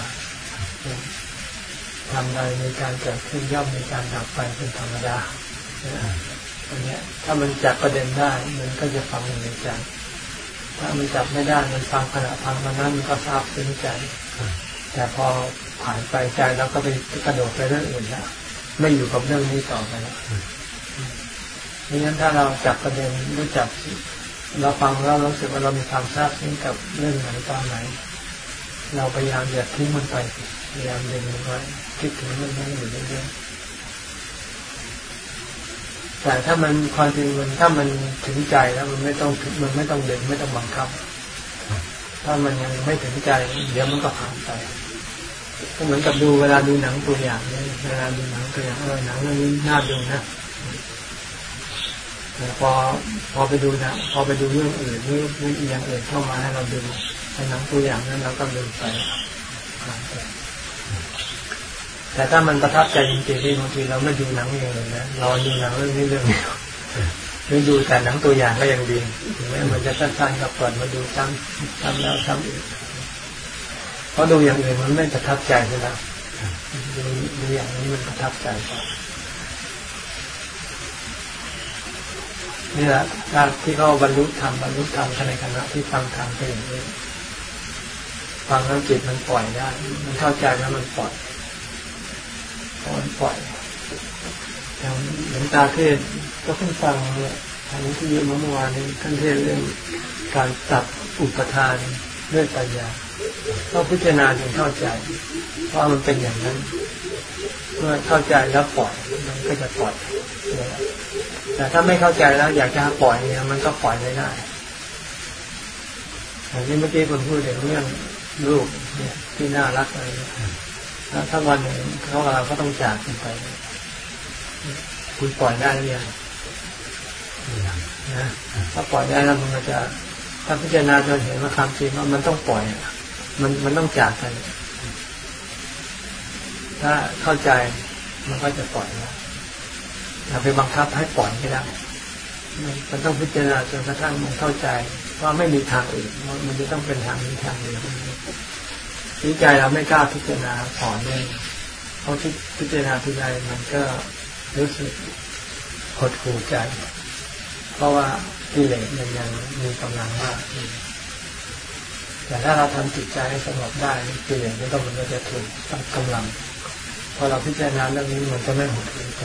ทำใดมีการเกิดขึ้นย่อมมีการดับไปเป็นธรรมดา อันนี้ถ้ามันจับประเด็นได้มันก็จะฟังในใจถ้ามันจับไม่ได้มันฟังขณะฟังมันนั้นมันก็ทราบซึ้งใจ แต่พอผ่านไปใจแล้วก็ไปกระโดดไปเรื่องอื่นแล้วไม่อยู่กับเรื่องนี้ต่อไปแล้วดังนั้นถ้าเราจับประเด็นรู้จักเราฟังแล้วรู้สึกว่าเรามีความทราบซึ้งกับเรื่องไหนตอนไหน เราพยายามอย่าทิ้งมันไปพยายามดึงมันไว้คิดถึงมันไม่อยู่เรื่อยๆ แต่ถ้ามันความจริงมันถ้ามันถึงใจแล้วมันไม่ต้องมันไม่ต้องเดึงไม่ต้องบังคับ ถ้ามันยังไม่ถึงใจ เดี๋ยวมันก็ผ่านไปก็เหมือนกับดูเวลาดูหนังตัวอย่างเนี่ยเวลาดูหนังตัวอย่างเออหนังเรื่องนี้น่าดูนะแต่พอพอไปดูนะพอไปดูเรื่องอื่นเรื่องเรื่องอย่างอื่นเข้ามาให้เราดูในหนังตัวอย่างนั้นเราก็ดูไป แต่ถ้ามันประทับใจจริงๆที่บางทีเราไม่ดูหนังเองเลยนะเราดูหนังเรื่องนี้เรื่องเดียวหรือดูแต่หนังตัวอย่างก็ยังดีถึงแม้มันจะสั้นๆก็เปิดมาดูซ้ำซ้ำแล้วซ้ำอีกเพราะดูอย่างอื่นมันไม่ประทับใจใช่ไหมดูดูอย่างนี้มันประทับใจกว่านี่แหละการที่เขาบรรลุธรรมบรรลุธรรมในขณะที่ฟังธรรมเป็นอย่างนี้ฟังแล้วจิตมันปล่อยได้ มันเข้าใจแล้วมันปล่อย มันปล่อยอย่างหลวงตาเทศก็เพิ่งฟังเนี่ยทางที่ยืมเมื่อวานนี้ท่านเทศเรื่องการตัดอุปทานด้วยปัญญาต้องพิจารณาจนเข้าใจว่ามันเป็นอย่างนั้นเมื่อเข้าใจแล้วปล่อยมันก็จะปล่อยแต่ถ้าไม่เข้าใจแล้วอยากจะปล่อยเนี่ยมันก็ปล่อยไม่ได้อย่างที่เมื่อกี้คนพูดถึงเรื่องลูกเนี่ยที่น่ารักอะไร เนี่ยถ้าวันหนึ่งเขาเราก็ต้องจากกันไป คุณปล่อยได้หรือยังนะถ้าปล่อยได้แล้วมันก็จะถ้าพิจารณาจนเห็นว่าความจริงว่ามันต้องปล่อยมันมันต้องจากกัน ถ้าเข้าใจมันก็จะปล่อยแล้วอย่าไปบังคับให้ปล่อยไม่ได้มันต้องพิจารณาจนกระทั่งมันเข้าใจว่าไม่มีทางอื่นมันจะต้องเป็นทางนี้ทางเดียว วิจัยเราไม่กล้าพิจารณาสอนเลยเพราะพิจารณาทีไรมันก็รู้สึกหดหู่ใจ เพราะว่ากิเลสมันยังมีกำลังมากแต่ถ้าเราทำจิตใจให้สงบได้กิเลสมันก็มันก็จะถูกตั้งกำลัง พอเราพิจารณาเรื่องนี้มันก็ไม่หดหู่ใจ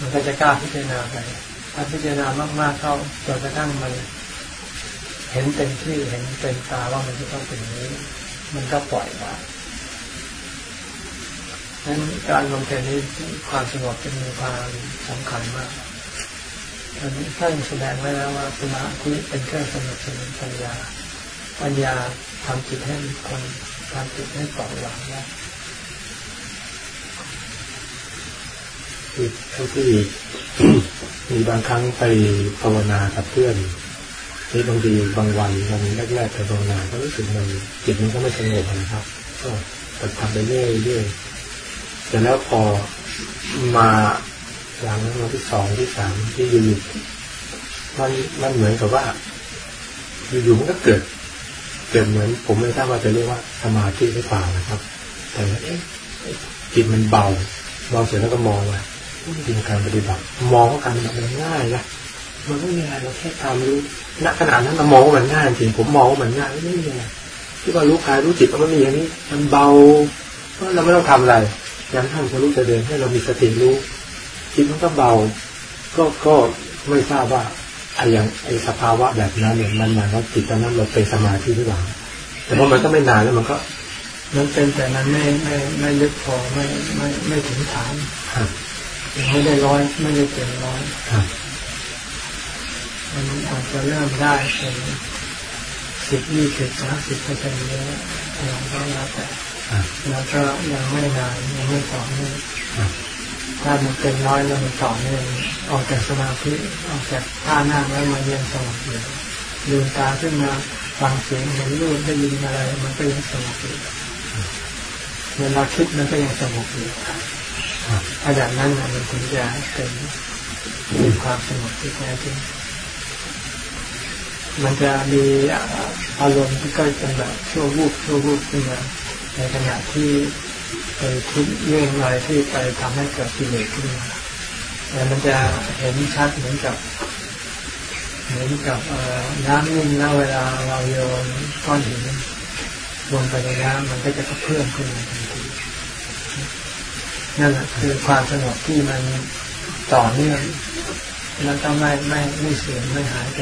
มันก็จะกล้าพิจารณาไปถ้าพิจารณามากๆเข้าจนกระทั่งมันเห็นเต็มที่เห็นเต็มตาว่ามันจะต้องเป็นอย่างนี้ มันก็ปล่อยได้นั้นการลงเทนนี้ความสงบจะมีความสำคัญมากอันนี้ท่านแสดงไว้แล้วว่าสมาธิเป็นเครื่องสนับสนุนปัญญา ปัญญาทำจิตให้คนทำจิตให้ปล่อยวางได้ที่ที่มีบางครั้งไปภาวนากับเพื่อน ที่บางทีบางวันวันแรกๆไปภาวนาก็รู้สึกมันจิตมันก็ไม่สงบนะครับ ก็ทำไปเรื่อยๆแต่แล้วพอมาหลังวันที่สองที่สามที่อยู่มันมันเหมือนกับว่าอยู่ๆมันก็เกิด เกิดเหมือน ผมไม่ทราบว่าจะเรียกว่าสมาธิหรือเปล่านะครับ แต่เอ๊ะจิตมันเบาเบาเสร็จแล้วก็มองว่าจริงการปฏิบัติ มองว่าการปฏิบัติมันง่ายนะ มันไม่มีอะไรเราแค่ทำรู้ณขณะนั้นเรามองว่ามันง่ายจริงผมมองว่ามันง่ายไม่มีอะไรที่ว่ารู้กายรู้จิตมันมีอย่างนี้ มันเบาเพราะเราไม่ต้องทำอะไรอย่างท่านจะรู้จะเดินให้เรามีสติรู้จิตมันก็เบา ก็ก็ไม่ทราบว่าไอ้อย่างไอ้สภาวะแบบนั้นเนี่ยมันหมายว่าจิตตอนนั้นเราเป็นสมาธิหรือเปล่าแต่พอมันก็ไม่นานแล้วมันก็มันเป็นแต่นั้นไม่ไม่ไม่ลึกพอไม่ไม่ไม่ถึงฐานยังไม่ได้ร้อยไม่ได้เต็มร้อย มันอาจจะเริ่มได้เป็นสิบยี่สิบสามสิบเปอร์เซ็นต์แล้วอย่างก็แล้วแต่แล้วก็ยังไม่นานยังไม่ต่อเนื่องถ้ามันเป็นร้อยแล้วมันต่อเนื่องออกจากสมาธิออกจากท่านั่งแล้วมาเย็นสงบอยู่ลืมตาขึ้นมาฟังเสียงเห็นรูปได้ยินอะไร มันก็ยังสงบอยู่เวลาคิดมันก็ยังสงบอยู่ถ้าอย่างนั้นมันถึงจะเป็นเป็นความสงบที่แท้จริง มันจะมีอารมณ์ที่ก็เป็นแบบชั่ววูบชั่ววูบขึ้นมาในขณะที่ไปคิดเรื่องอะไรที่ไปทำให้เกิดกิเลสขึ้นมาแต่มันจะเห็นชัดเหมือนกับ เหมือนกับน้ำนิ่งแล้วเวลาเราโยนก้อนหินลงไปในน้ำมันก็จะกระเพื่อมขึ้นมาทันทีนั่นแหละคือความสงบที่มันต่อเนื่องแล้วก็ไม่ไม่ไม่เสื่อมไม่หายไป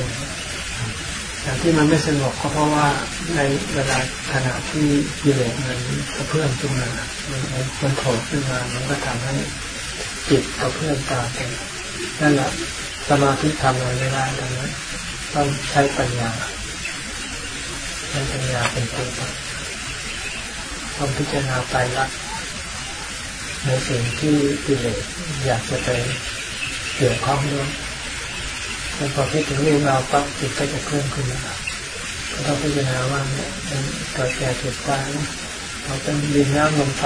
แต่ที่มันไม่สงบก็เพราะว่าในเวลาขณะที่กิเลสมันกระเพื่อมขึ้นมามันมันโผล่ขึ้นมา มันก็ทำให้จิตกระเพื่อมตามไปนั่นแหละสมาธิทำอะไรไม่ได้ดังนั้นต้องใช้ปัญญาใช้ปัญญาเป็นตัวต้องพิจารณาไปละในสิ่งที่กิเลสอยากจะไปเกี่ยวข้องด้วย พอคิดถึงเรื่องราวปั๊บจิตก็จะเคลื่อนขึ้นมาก็ต้องพิจารณาว่าเนี่ยเกิดแก่เจ็บตายเราเป็นดินน้ำลมไฟ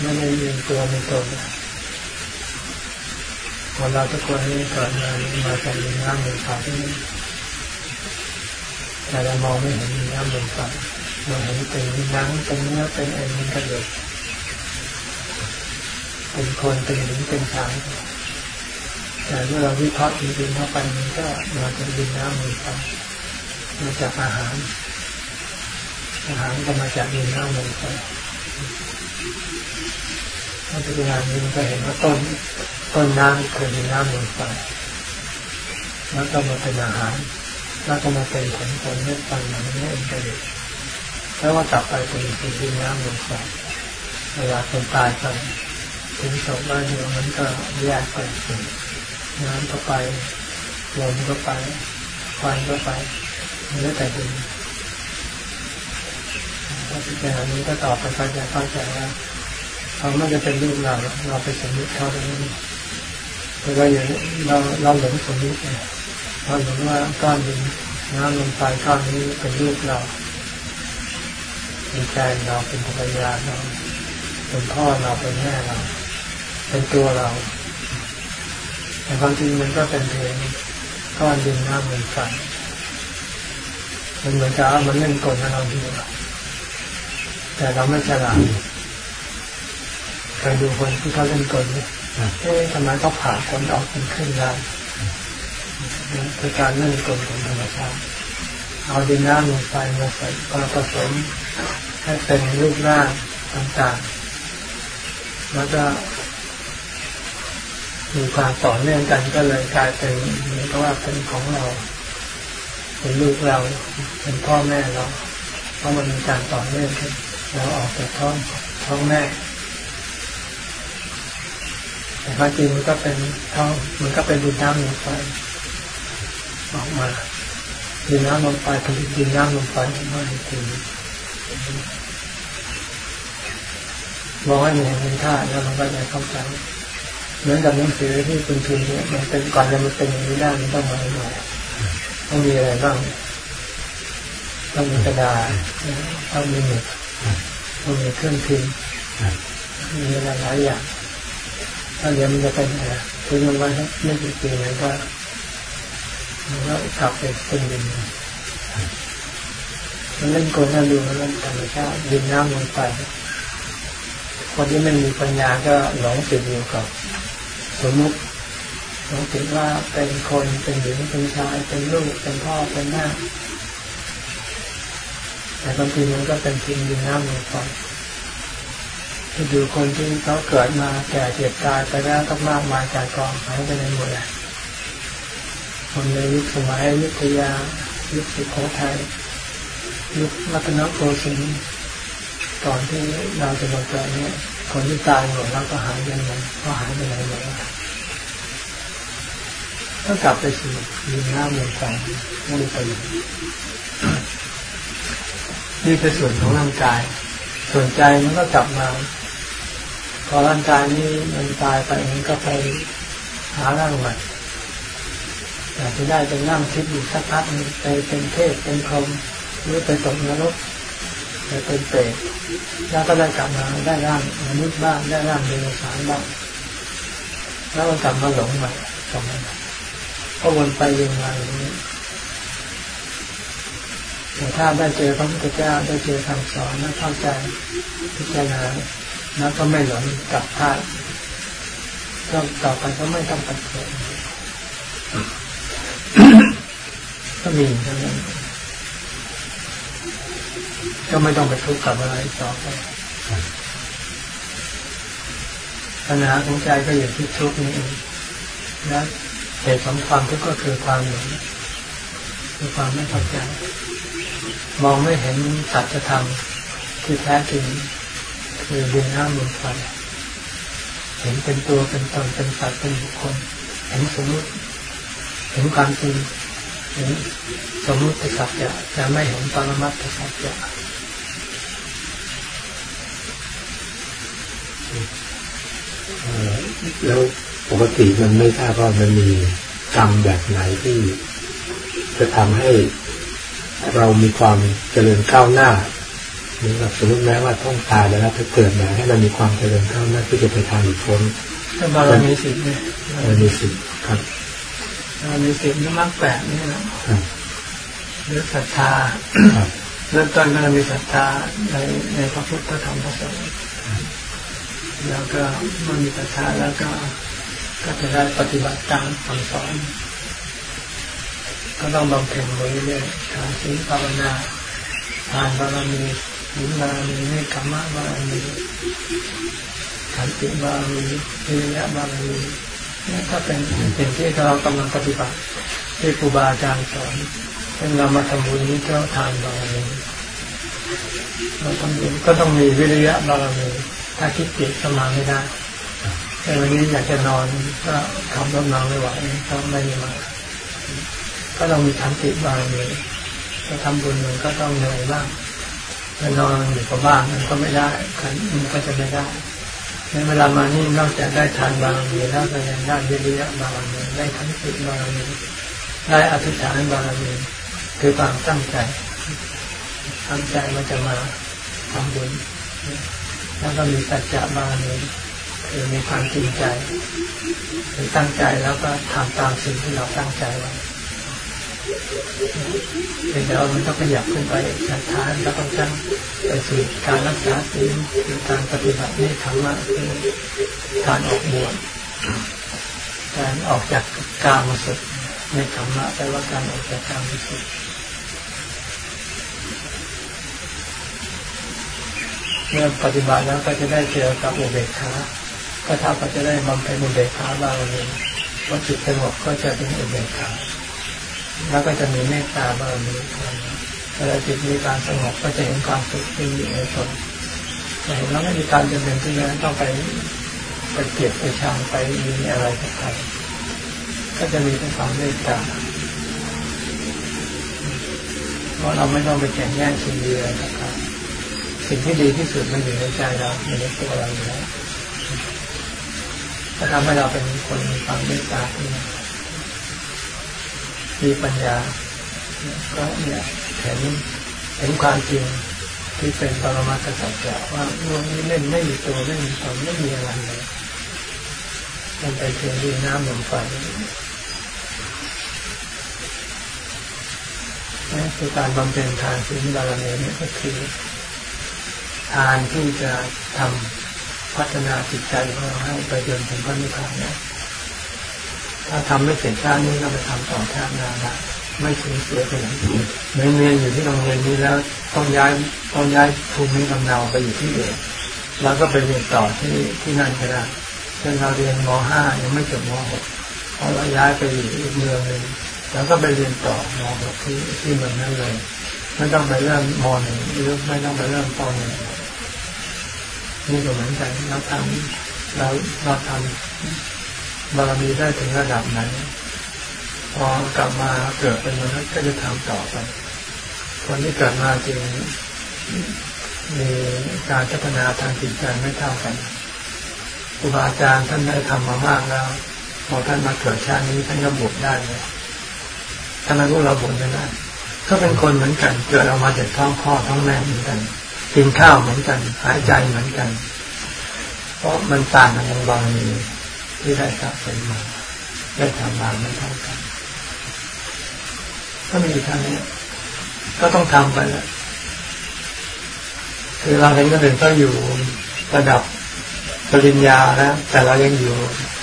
ไม่ได้ยินตัวในตนคนเราทุกคนนี้เกิดมามาจากดินน้ำลมไฟที่นี่แต่เรามองไม่เห็นดินน้ำลมไฟเราเห็นเป็นหนังเป็นเนื้อเป็นเอ็นเป็นกระดูกเป็นคนเป็นหญิงเป็นชาย แต่เมื่อเราวิเคราะห์จริงๆเข้าไปมันก็มาจากดินน้ำมือไฟมาจากอาหาร อาหารก็มาจากดินน้ำมือไฟถ้าพิจารณานี้มันก็เห็นว่าต้นต้นน้ำคือดินน้ำมือไฟแล้วก็มาเป็นอาหาร แล้วก็มาเป็นผลผลเม็ดฟันหนังนื้เอ็นกระดูกแล้วว่ากลับไปเป็นเป็นดินน้ำมือไฟเวลาคนตายไปถึงศพบ้านเดียวมันก็แยกไปน้ น้ำก็ไปลมก็ไปควันก็ไปเนื้อแต่ดินพอพิจารณานี้ก็ต่อไปก็จะเข้าใจว่าเขาไม่จะเป็นลูกเราเราไปสมมติเขาตรงนี้แต่ว่าอย่างเราเราหลงสมมติเราหลงว่าก้อนดินน้ำลมไฟก้อนนี้เป็นลูกเราเป็นแฟนเราเป็นภรรยาเราเป็นพ่อเราเป็นแม่เรา เป็นตัวเรา แต่ความจริงมันก็เป็นเพียงก้อนดินน้ำลมไฟมันเหมือนกับมันเล่นกลให้เราดูแต่เราไม่ฉลาดเคยดูคนที่เขาเล่นกลไหมเอ๊ะทำไมเขาผ่าคนออกเป็นขึ้นได้คือการเล่นกลของธรรมชาติเอาดินน้ำลมไฟมาใส่มาผสมให้เป็นรูปร่างต่างๆแล้วก็ มีความต่อเนื่องกันก็เลยกลายเป็นเหมือนกับว่าเป็นของเรา เป็นลูกเรา เป็นพ่อแม่เราเพราะมันมีการต่อเนื่องกันเราออกจากท้องท้องแม่ แต่ความจริงมันก็เป็นท้องมันก็เป็นดินน้ำลมไฟออกมาดินน้ำลมไฟผลิตดินน้ำลมไฟออกมาให้คุณมองให้มันเห็นคุณค่าแล้วมันก็จะเข้าใจ เหมือนกับหนังสือที่คุณพิมพ์เนี่ยมันเป็นก่อนจะมันเป็นอย่างนี้ได้มันต้องมาหน่อยต้องมีอะไรบ้างต้องมีกระดาษต้องมีหมึกต้องมีเครื่องพิมพ์มีอะไรหลายอย่างถ้าเดี๋ยวมันจะเป็นอะไรคือมันไว้ไม่กี่ปีมันก็มันก็กลับไปเป็นดินมันเล่นกลนั่นดูมันเล่นธรรมชาติดินน้ำลงไปคนที่ไม่มีปัญญาก็หลงติดอยู่กับ สมมติหลงติว่าเป็นคนเป็นหญิงเป็นชายเป็นลูกเป็นพ่อเป็นแม่แต่บางทีมันก็เป็นทิ้งดินน้ำลงไปที่ดูคนที่เขาเกิดมาแก่เจ็บตายไปแล้วก็มากมายจากกองหายไปในหมดเลยคนในยุคสมัยยุคยายุคสุโขทัยยุครัตนโกสินทร์ก่อนที่เราจะมาเกิดเนี่ย คนที่ตายหมดแล้วก็หายไปไหนก็หายไปไหนหมดก็กลับไปสู่ดินน้ำลมไฟไม่ได้ไปนี่เป็นส่วนของร่างกาย ส่วนใจมันก็กลับมาพอร่างกายนี้มันตายไปมันก็ไปหาร่างใหม่อยากจะได้เป็นร่งทิพย์อยู่สักพักนึงไปเป็นเทพเป็นพรหมหรือไปตกนรก ไปเป็นเปรตแล้วก็ได้กลับมาได้ร่างมนุษย์บ้างได้ร่างเดรัจฉานบ้างแล้วก็กลับมาหลงใหม่กลับมาก็วนไปวนมาอย่างนี้แต่ถ้าได้เจอพระพุทธเจ้าได้เจอคำสอนแล้วเข้าใจพิจารณาแล้วก็ไม่หลงกลับพลาดก็ต่อไปก็ไม่ต้องตัดเกิดก็มีเท่านั้น ก็ไม่ต้องไปทุกข์กับอะไรต่อไปปัญหาของใจก็อยู่ที่ทุกข์นี่เองและเหตุของความทุกข์ก็คือความหลงคือความไม่เข้าใจมองไม่เห็นสัจธรรมที่แท้จริงคือดินน้ำลมไฟเห็นเป็นตัวเป็นตนเป็นสัตว์เป็นบุคคล เห็นสมมติ เห็นความจริง เห็นสมมติสัจจะจะไม่เห็นปรมัตถสัจจะแล้วปกติมันไม่ทราบว่ามันมีกรรมแบบไหนที่จะทำให้เรามีความเจริญก้าวหน้าเหมือนกับสมมติแม้ว่าต้องตายแล้วถ้าเกิดมาให้เรามีความเจริญก้าวหน้าที่จะไปทางหลุดพ้นก็บารมีสิทธิ์เนี่ยบารมีสิทธิ์ครับบาร มีสิทธิ์นี่มักแปดนี่นะหรือศรัทธาเริ่มต้นก็มีศรัทธาในในพระพุทธพระธรรมพระสงฆ์แล้วก็มันมีศรัทธาแล้วก็ก็จะได้ปฏิบัติตามคำสอน ก็ต้องบำเพ็ญไว้เรื่อยๆทางศีลภาวนาทานบารมีศีลบารมีเนคขมะบารมีขันติบารมีวิริยะบารมี นี่ก็เป็นสิ่งที่เรากำลังปฏิบัติที่ครูบาอาจารย์สอนเป็นเรามาทำบุญนี้ก็ทานบารมีเราทำบุญก็ต้องมีวิริยะบารมีถ้าคิดเจิตสมาไม่ได้แต่วันนี้อยากจะนอนก็ขับรถนอนไม่ไหวก็ไม่มา ก็ต้องมีขันติบารมีจะทำบุญมันก็ต้องเหนื่อยบ้างจะนอนอยู่กับบ้านมันก็ไม่ได้ขันมันก็จะไม่ได้ ในเวลามานี่นอกจากได้ทานบารมีแล้วก็ยังได้วิริยะบารมีได้ขันติบารมีได้อธิษฐานบารมีคือความตั้งใจตั้งใจมันจะมาทำบุญแล้วก็มีสัจจะบารมีคือมีความจริงใจคือตั้งใจแล้วก็ทำตามสิ่งที่เราตั้งใจไว้ เดี๋ยวมันต้องขยับขึ้นไปสัทธานแล้วต้องตั้งไปสู่การรักษาศีลคือการปฏิบัติในธรรมะคือการออกบวชการออกจากกามสุขในธรรมะแปลว่าการออกจากกามสุขเมื่อปฏิบัติแล้วก็จะได้เจอกับอุเบกขาก็ถ้าก็จะได้บำเพ็ญอุเบกขาบางอย่างว่าจิตสงบก็จะเป็นอุเบกขา แล้วก็จะมีเมตตาบารมีเวลาจิตมีการสงบก็จะเห็นความสุขที่มีในตนแต่เห็นแล้วไม่มีการจำเป็นที่จะต้องไปไปเก็บไปชังไปมีอะไรกับใครก็จะมีแต่ความเมตตาเพราะเราไม่ต้องไปแข่งแย่งชิงดีอะไรกับใครสิ่งที่ดีที่สุดมันอยู่ในใจเราอยู่ในตัวเราอยู่แล้วจะทำให้เราเป็นคนมีความเมตตาที่มี มีปัญญา ก็เนี่ยเห็นเห็นความจริงที่เป็นปรมาจารย์ว่าโลกนี้เล่นไม่มีตัวไม่มีตนไม่มีอะไรเลยมันไปเพียงดินน้ำลมไฟนี่คือการบำเพ็ญทานศีลบารมีนี่ก็คือ ทานที่จะทำพัฒนาจิตใจของเราให้ไปจนถึงพระนิพพานนี่ย ถ้าทำไม่เสร็จชาตินี้ก็ไปทำต่อชาติหน้าได้ไม่สูญเสียไปไหนเรียนเรียนอยู่ที่โรงเรียนนี้แล้วต้องย้ายต้องย้ายภูมิลำเนาไปอยู่ที่อื่นแล้วก็ไปเรียนต่อที่ที่นั่นก็ได้เช่นเราเรียนม .5 ยังไม่จบม .6 พอเราย้ายไปอยู่อีกเมืองหนึ่งแล้วก็ไปเรียนต่อม .6 ที่ที่เมืองนั้นเลยไม่ต้องไปเริ่มม .1 หรือไม่ต้องไปเริ่มป .1 นี่ก็เหมือนกันเราทำเราเราทำ บารมีได้ถึงระดับไหนพอกลับมาเกิดเป็นมนุษย์ก็จะทำต่อไปคนที่เกิดมาจริงมีการพัฒนาทางจิตใจไม่เท่ากันครูบาอาจารย์ท่านได้ทำมามากแล้วพอท่านมาเกิดชาตินี้ท่านก็บุญได้เลยท่านรู้เราบุญไม่ได้ก็เป็นคนเหมือนกัน เกิดออกมาจากท้องพ่อท้องแม่เหมือนกันกินข้าวเหมือนกัน หายใจเหมือนกัน เพราะมันต่างกันบางมี ที่ได้สะสมมาได้ทำมาไม่เท่ากันก็มีทางนี้ก็ต้องทำไปแหละคือเราเห็นก็เห็นก็อยู่ระดับปริญญาแล้วแต่เรายังอยู่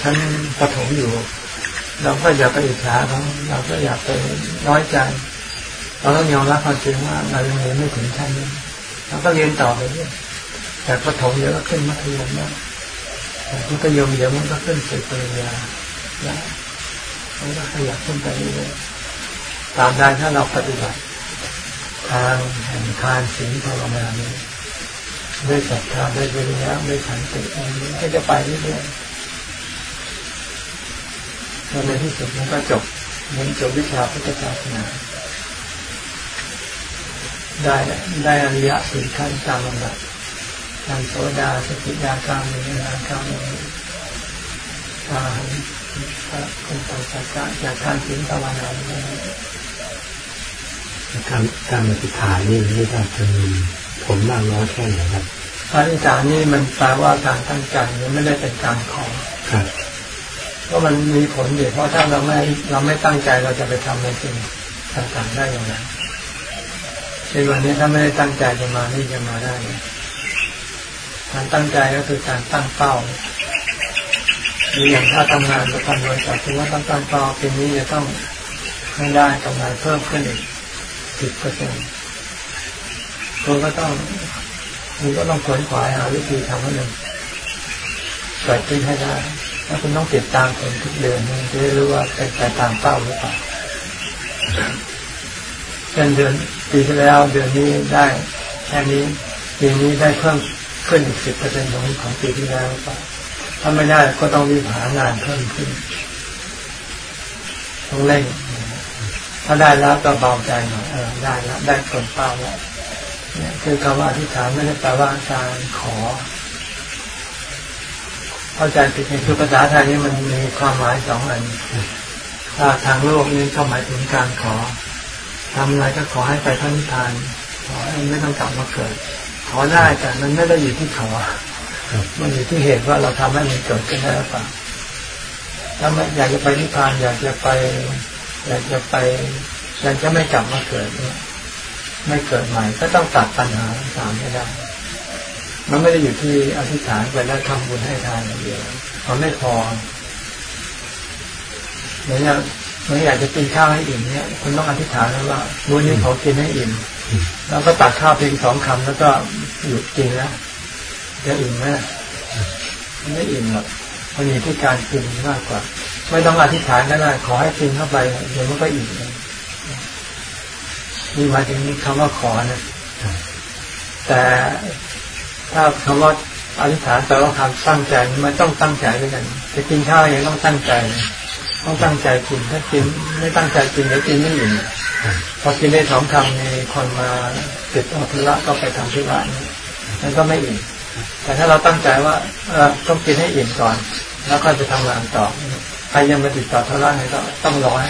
ชั้นประถมอยู่ เราก็อย่าไปอิจฉาเขาเราก็อยากไปน้อยใจ เราต้องยอมรับความจริงว่าเรายังเรียนไม่ถึงชั้นนี้เราก็เรียนต่อไปเรื่อยแต่ประถมเดี๋ยวก็ขึ้นมัธยมแล้ว แต่มัธยมเดี๋ยวมันก็ขึ้นสู่ปริญญาแล้วมันก็ขยับขึ้นไปเรื่อยตามได้ถ้าเราปฏิบัติ ทางแห่งทานศีลภาวนานี้ด้วยศรัทธาด้วยวิริยะด้วยขันติอันนี้ก็จะไปเรื่อยๆแล้วในที่สุดมันก็จบมันจบวิชาพุทธศาสนาได้ได้อริยสี่ขั้นตามลำดับ ทางโสดาสกิยากามีนาการมีอาหารพระคุณต่อจากการจากการศีลภาวนาการการอธิษฐานนี่ไม่ทราบจะมีผลมากน้อยแค่ไหนครับการอธิษฐานนี่มันแปลว่าการตั้งใจมันไม่ได้เป็นการขอครับก็มันมีผลอยู่เพราะถ้าเราไม่เราไม่ตั้งใจเราจะไปทำในสิ่งต่างๆได้อย่างไรในวันนี้ถ้าไม่ได้ตั้งใจจะมานี่จะมาได้ การตั้งใจก็คือการตั้งเป้าหรืออย่างถ้าทำงานประกันบริษัทถือว่าต้องตั้งเป้าปีนี้จะต้องให้ได้กำไรเพิ่มขึ้นอีกสิบเปอร์เซ็นต์คุณก็ต้องคุณก็ต้องขวนขวายหาวิธีทำให้มันเกิดขึ้นให้ได้แล้วคุณต้องติดตามผลทุกเดือนจะได้รู้ว่าเป็นไปตามเป้าหรือเปล่าเช่นเดือนปีที่แล้วเดือนนี้ได้แค่นี้ปีนี้ได้เพิ่ม ขึ้นอีกสิบเปอร์เซ็นต์ของของปีที่แล้วหรือเปล่าถ้าไม่ได้ก็ต้องรีบหางานเพิ่มขึ้นต้องเร่งถ้าได้แล้วก็เบาใจหน่อยเออได้แล้วได้ผลเป้าแล้วเนี่ยคือคำว่าอธิษฐานไม่ได้แปลว่าการขอเข้าใจผิดคือภาษาไทยนี่มันมีความหมายสองอันถ้าทางโลกนี่ก็หมายถึงการขอทำอะไรก็ขอให้ไปพระนิพพานขอให้ไม่ต้องกลับมาเกิด ขอได้แต่มันไม่ได้อยู่ที่ขอ มันอยู่ที่เหตุว่าเราทำให้มันเกิดขึ้นได้หรือเปล่าถ้าไม่อยากจะไปนิพพานอยากจะไป อยากจะไปอยากจะไม่กลับมาเกิดเนี่ยไม่เกิดใหม่ ก็ต้องตัดปัญหาสามให้ได้ มันไม่ได้อยู่ที่อธิษฐานไปแล้วทำบุญให้ทานอย่างเดียวมันไม่พอเหมือนอย่างเหมือนอยากจะกินข้าวให้อิ่มเนี่ยคุณต้องอธิษฐานแล้วว่าวันนี้ขากินให้อิ่ม แล้วก็ตักข้าวเพียงสองคำแล้วก็หยุดกินแล้วจะอิ่มไหมไม่อิ่มหรอกมันอยู่ที่การกินมากกว่า ไม่ต้องอธิษฐานก็ได้ขอให้กินเข้าไปเดี๋ยวมันก็อิ่มนี่หมายถึงคำว่าขอนะแต่ถ้าคำว่าอธิษฐานแปลว่าคำตั้งใจมันต้องตั้งใจด้วยกันจะกินข้าวยังต้องตั้งใจ ต้องตั้งใจกินถ้ากินไม่ตั้งใจกินเดี๋ยวกินไม่อิ่ม พอกินได้สองคำมีคนมาติดอธุระก็ไปทำธุระนั่นก็ไม่อิ่มแต่ถ้าเราตั้งใจว่าเออต้องกินให้อิ่มก่อน แล้วก็จะทำงานต่อใครยังมาติดต่อธุระเนี่ก็ต้องรอให้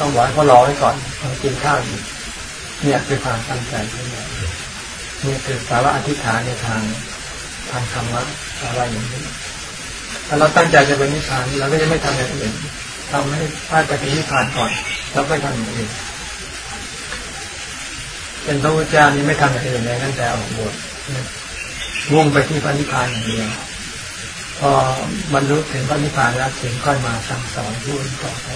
ต้องรอให้เขารอไว้ก่อนต้องกินข้าวอยู่เนี่ยคือความตั้งใจที่นี่นี่คือสาระอธิษฐานในทางทางธรรมะอะไรอย่างนี้ถ้าเราตั้งใจจะเป็นนิพพานเราก็จะไม่ทำอย่างอื่นทำให้พลาดไปถึงนิพพานก่อนแล้วก็ทำอย่างอื่น เป็นพระพุทธเจ้านี่ไม่ทำอย่างอื่นเลยตั้งแต่ออกบวชมุ่งไปที่พระนิพพานอย่างเดียวพอบรรลุถึงพระนิพพานแล้วถึงค่อยมาสั่งสอนผู้อื่นต่อไป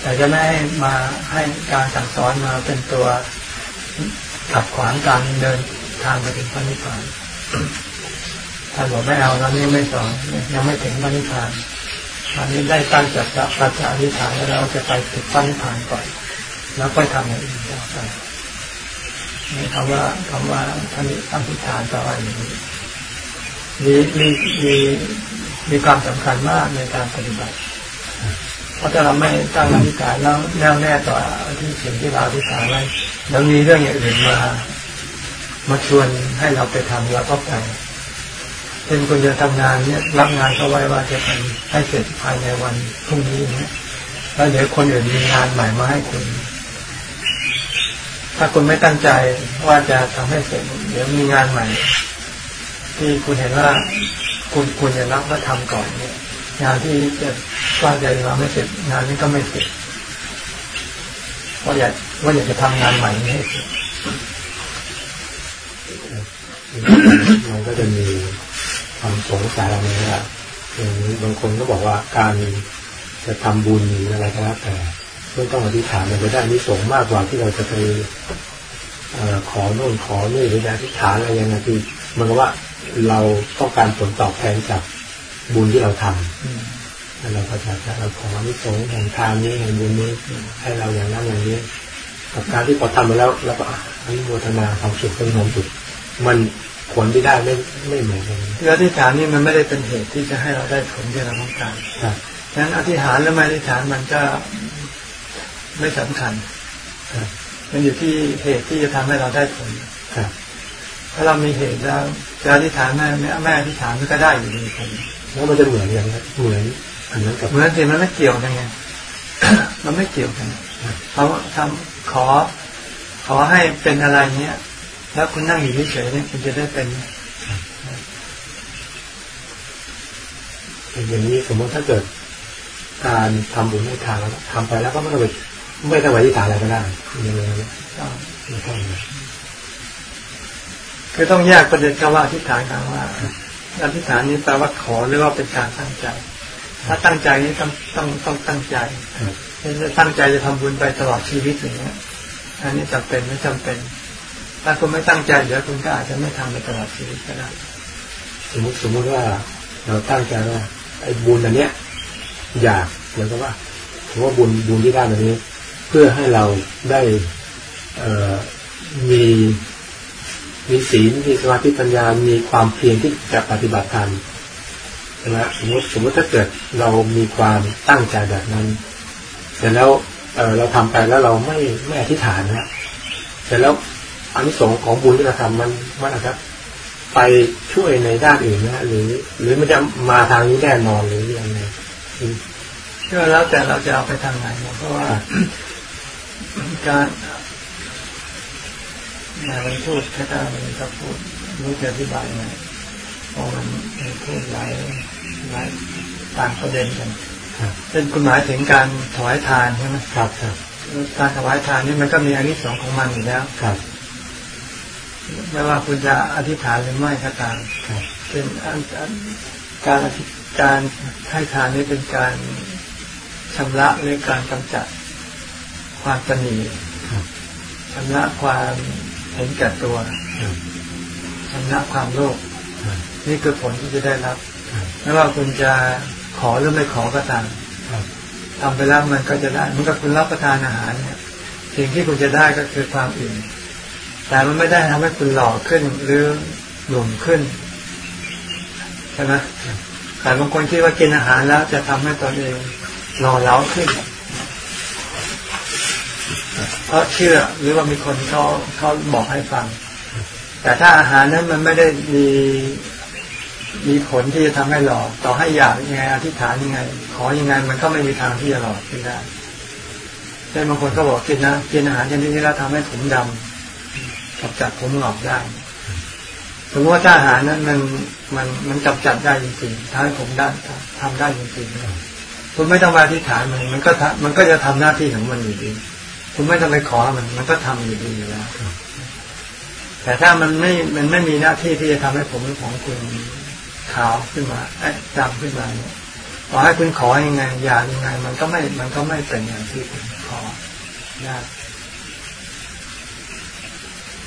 แต่จะไม่ให้มาให้การสั่งสอนมาเป็นตัวขัดขวางการเดินทางไปถึงพระนิพพานท่านบอกไม่เอาตอนนี้ไม่สอนยังไม่ถึงพระนิพพานตอนนี้ได้ตั้งจัดปัจจัยอธิษฐานแล้วเราจะไปถึงพระนิพพานก่อน แล้วค่อยทำอย่างอื่นต่อไปนี่คำว่าคำว่าท่านอธิษฐานต่อไปอย่างนี้มีมีมีมีความสำคัญมากในการปฏิบัติเพราะถ้าเราไม่ตั้งอธิษฐานแล้วแน่วแน่ต่อที่สิ่งที่เราอธิษฐานไว้แล้วมีเรื่องอย่างอื่นมามาชวนให้เราไปทำเราก็ไปเป็นคนจะทำงานเนี่ยรับงานเขาไว้ว่าจะทำให้เสร็จภายในวันพรุ่งนี้เนี่ยแล้วเดี๋ยวคนอื่นมีงานใหม่มาให้คุณ ถ้าคุณไม่ตั้งใจว่าจะทำให้เสร็จ เดี๋ยวมีงานใหม่ ที่คุณเห็นว่าคุณคุณจะรับว่าทำก่อนเนี่ยงานที่จะว่าใจเราไม่เสร็จ งานนี้ก็ไม่เสร็จว่าอยากว่าอยากจะทำงานใหม่ให้เสร็จมันก็จะมีความสงสัยอะไรนะอย่างนี้บางคนก็บอกว่าการจะทำบุญอะไรก็แล้วแต่ ไม่ต้องอธิษฐานมันจะได้นิสงมากกว่าที่เราจะไปขอโน่นขอนี่หรืออธิษฐานอะไรอย่างเงี้ยคือมันก็ว่าเราต้องการผลตอบแทนจากบุญที่เราทำแล้วเราก็จะจะเราขอนิสงแห่งทานนี้แห่งบุญนี้ให้เราอย่างนั้นอย่างนี้กับการที่พอทำไปแล้วแล้วก็อนุโมทนาความสุขเป็นความสุขมันผลที่ได้ไม่ไม่เหมือนกันอธิษฐานนี่มันไม่ได้เป็นเหตุที่จะให้เราได้ผลที่เราต้องการฉะนั้นอธิษฐานแล้วไม่อธิษฐานมันก็ ไม่สำคัญมันอยู่ที่เหตุที่จะทำให้เราได้ผลถ้าเรามีเหตุแล้วจะอธิษฐานแม่แม่อธิษฐานก็ได้อยู่ดีผลแล้วมันจะเหมือนอย่างนั้นเหมือนอันนั้นกับเหมือนสิมันไม่เกี่ยวกันไงมันไม่เกี่ยวกันเขาทำขอ ขอให้เป็นอะไรเนี้ย แล้วคุณนั่งอยู่เฉยๆเนี่ยคุณจะได้เป็นอย่างนี้สมมติถ้าเกิดการทำบุญให้ทานแล้วทำไปแล้วก็ไม่ต้องไป ไม่ต้องอธิษฐานอะไรก็ได้ยังไงไม่ต้องคือต้องแยกประเด็นคำว่าอธิษฐานคำว่าอธิษฐานนี้แปลว่าขอหรือว่าเป็นการตั้งใจ ถ้าตั้งใจนี้ต้องต้องต้องตั้งใจจะตั้งใจจะทำบุญไปตลอดชีวิตอย่างเงี้ย อันนี้จำเป็นไม่จำเป็น ถ้าคุณไม่ตั้งใจเดี๋ยวคุณก็อาจจะไม่ทำไปตลอดชีวิตก็ได้สมมติสมมติว่าเราตั้งใจว่าไอ้บุญอันเนี้ย อยากเหมือนกับว่าถือว่าบุญบุญที่ได้อันนี้ พื่อให้เราได้เอ่อมีมีศีลมีสมาธิปัญญา มีความเพียรที่จะปฏิบัติธรรมใช่ไหมสมมติสมมติถ้าเกิดเรามีความตั้งใจแบบนั้น เสร็จแล้วเเราทำไปแล้วเราไม่ไม่อธิษฐานนะเสร็จแล้วอันที่สองของบุญที่เราทำมันมันอาจจะไปช่วยในด้านอื่นนะหรือ หรือมันจะมาทางนี้แน่นอนหรือยังไงก็แล้วแต่เราจะเอาไปทางไหนเพราะว่า การนายพูดแค่ตามันก็พูดรู้จะอธิบายไงเพราะมันพูดหลายหลายต่างประเด็นกันเป็นคุณหมายถึงการถวายทานใช่ไหมครับครับการถวายทานนี่มันก็มีอันนี้สองของมันอยู่แล้วครับไม่ว่าคุณจะอธิษฐานหรือไม่ก็ตามเป็นการการให้ทานนี้เป็นการชำระหรือการกำจัด ความตนีชำระความเห็นแก่ตัวชำระความโลภนี่คือผลที่จะได้รับไม่ว่าคุณจะขอหรือไม่ขอก็ตามทำไปแล้วมันก็จะได้มันก็คุณรับประทานอาหารเนี่ยสิ่งที่คุณจะได้ก็คือความอิ่มแต่มันไม่ได้ทำให้คุณหล่อขึ้นหรือหนุ่มขึ้นใช่ไหมแต่บางคนคิดว่ากินอาหารแล้วจะทำให้ตนเองหล่อเหลาขึ้น เพราะเชื่อหรือว่ามีคนเขาเขาบอกให้ฟัง แต่ถ้าอาหารนั้นมันไม่ได้มีมีผลที่จะทำให้หล่อต่อให้อยากยังไงอธิษฐานยังไง ขอยังไงมันก็ไม่มีทางที่จะหล่อขึ้นได้ใช่บางคนก็บอกกินนะกินอาหารชนิดนี้แล้วทำให้ผมดำกำจัดผมหงอกได้สมมติว่าถ้าอาหารนั้นมันมันมันกำจัดได้จริงๆทำให้ผมได้ทำได้จริงๆคุณไม่ต้องมาอธิษฐานมันมันก็มันก็จะทำหน้าที่ของมันอยู่ดี คุณไม่ต้องไปขอมัน มันก็ทำอยู่ดีอยู่แล้วแต่ถ้ามันไม่ มันไม่มีหน้าที่ที่จะทำให้ผมของคุณขาวขึ้นมาไอ้ดำขึ้นมาเนี่ยขอให้คุณขอยังไงอยากยังไง มันก็ไม่ มันก็ไม่เป็นอย่างที่คุณขอยาก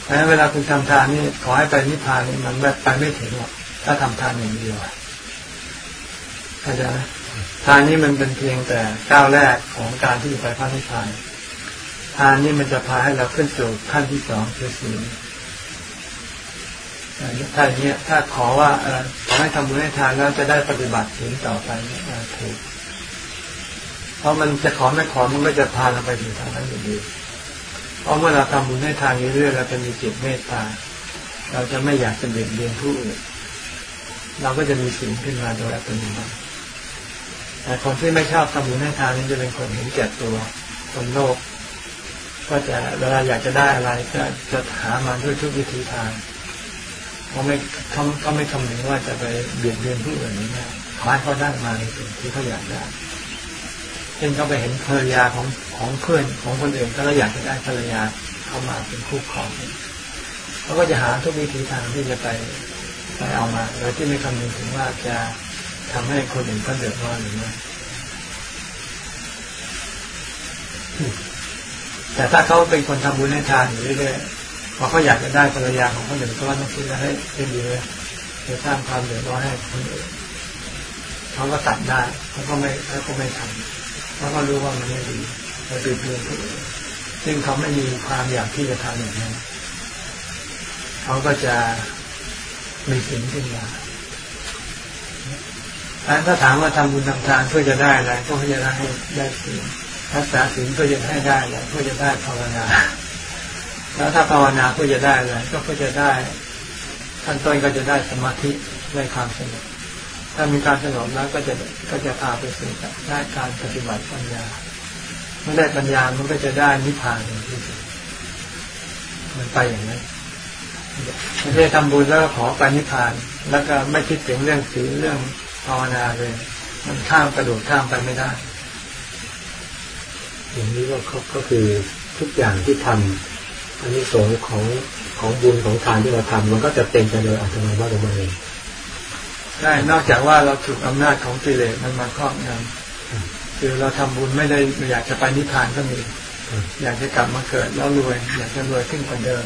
เพราะฉะนั้นเวลาคุณทำทานนี่ขอให้ไปนิพพานนี่มันแบบไปไม่ถึงหรอกถ้าทำทานอย่างเดียวเข้าใจไหมทานนี่มันเป็นเพียงแต่ก้าวแรกของการที่จะไปพระนิพพาน ทานนี่มันจะพาให้เราขึ้นสู่ขั้นที่สองคือศีลถ้าอย่างนี้ถ้าขอว่าขอให้ทำบุญให้ทานแล้วจะได้ปฏิบัติถึงต่อไปถูกเพราะมันจะขอไม่ขอมันก็จะพาเราไปถึงทางนั้นอยู่ดีเพราะเมื่อเราทำบุญให้ทานเรื่อยๆเราจะมีจิตเมตตา เราจะไม่อยากจะเบียดเบียนผู้อื่นเราก็จะมีสิ่งขึ้นมาโดยอัตโนมัติแต่คนที่ไม่ชอบทำบุญให้ทานนี่จะเป็นคนเห็นแก่ตัวคนโลภ ก็จะเวลาอยากจะได้อะไรก็จะหามาด้วยทุกวิธีทางเขาไม่เขาไม่คำนึงว่าจะไปเบียดเบียนผู้อื่นนี่นะขอให้เขาได้มาในสิ่งที่เขาอยากได้เช่นเขาไปเห็นภรรยาของของเพื่อนของคนอื่นก็แล้วอยากจะได้ภรรยาเข้ามาเป็นคู่ครองเขาก็จะหาทุกวิธีทางที่จะไปไปเอามาโดยที่ไม่คำนึงถึงว่าจะทำให้คนอื่นก็เดือดร้อนหรือไม่ แต่ถ้าเขาเป็นคนทำบุญให้ทานอยู่เรื่อยพอเขาอยากจะได้ภรรยาของคนอื่นก็ว่าต้องคิดให้เป็นดีเลยจะสร้างความเดือดร้อนให้คนอื่นเขาก็ตัดได้เขาก็ไม่เขาก็ไม่ทำเพราะเขารู้ว่ามันไม่ดีเราตือนเพื่อนซึ่งเขาไม่มีความอยากที่จะทำอย่างนั้นเขาก็จะมีสิ่งขึ้นมาถ้าถามว่าทำบุญทำทานเพื่อจะได้อะไรก็เพื่อจะได้ให้ได้สิ่ง รักษาสิ่งเพื่อจะให้ได้อะไรเพื่อจะได้ภาวนา แล้วถ้าภาวนาเพื่อจะได้อะไรก็เพื่อจะได้ขั้นต้นก็จะได้สมาธิได้ความสงบถ้ามีการสงบแล้วก็จะก็จะพาไปสู่ได้การปฏิบัติปัญญาเมื่อได้ปัญญามันก็จะได้นิพพานอย่างที่สุดมันไปอย่างนั้นไม่ใช่ทำบุญแล้วขอไปนิพพาน แล้วก็ไม่คิดถึงเรื่องศีลเรื่องภาวนาเลย มันข้ามกระโดดข้ามไปไม่ได้ อย่างนี้ก็ก็คือทุกอย่างที่ทำอันนี้สงของของบุญของทานที่เราทำมันก็จะเป็นไปโดยอัตโนมัติของมันเองใช่นอกจากว่าเราถูกอำนาจของกิเลสมันมาครอบงำคือเราทำบุญไม่ได้อยากจะไปนิพพานก็มี อยากจะกลับมาเกิดแล้วรวย อยากจะรวยขึ้นกว่าเดิม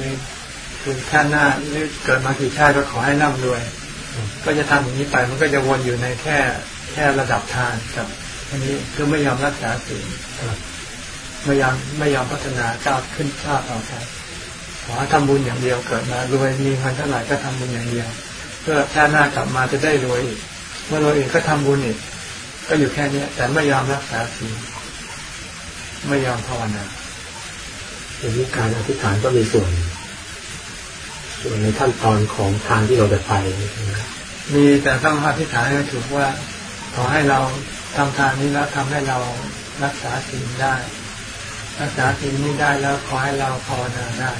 นี่คือชาติหน้าหรือเกิดมากี่ชาติก็ขอให้ร่ำรวย ก็จะทำอย่างนี้ไปมันก็จะวนอยู่ในแค่แค่ระดับทานกับ อันนี้คือไม่ยอมรักษาสิ่งไม่ยอมไม่ยอมพัฒนาก้าวขึ้นชาติต่อไปขอทำบุญอย่างเดียวเกิดมารวยมีเงินเท่าไหร่ก็ทำบุญอย่างเดียว เพื่อชาติหน้ากลับมาจะได้รวยอีกเมื่อรวยอีกก็ทำบุญอีกก็อยู่แค่นี้แต่ไม่ยอมรักษาสิ่งไม่ยอมภาวนาอย่างนี้การอธิษฐานก็มีส่วน ส่วนในขั้นตอนของทางที่เราจะไปมีแต่ต้องอธิษฐานให้ถูกว่า ขอให้เรา ทำทานนี้แล้วทำให้เรารักษาสิ่งได้ รักษาสิ่งนี้ได้แล้วขอให้เราภาวนาได้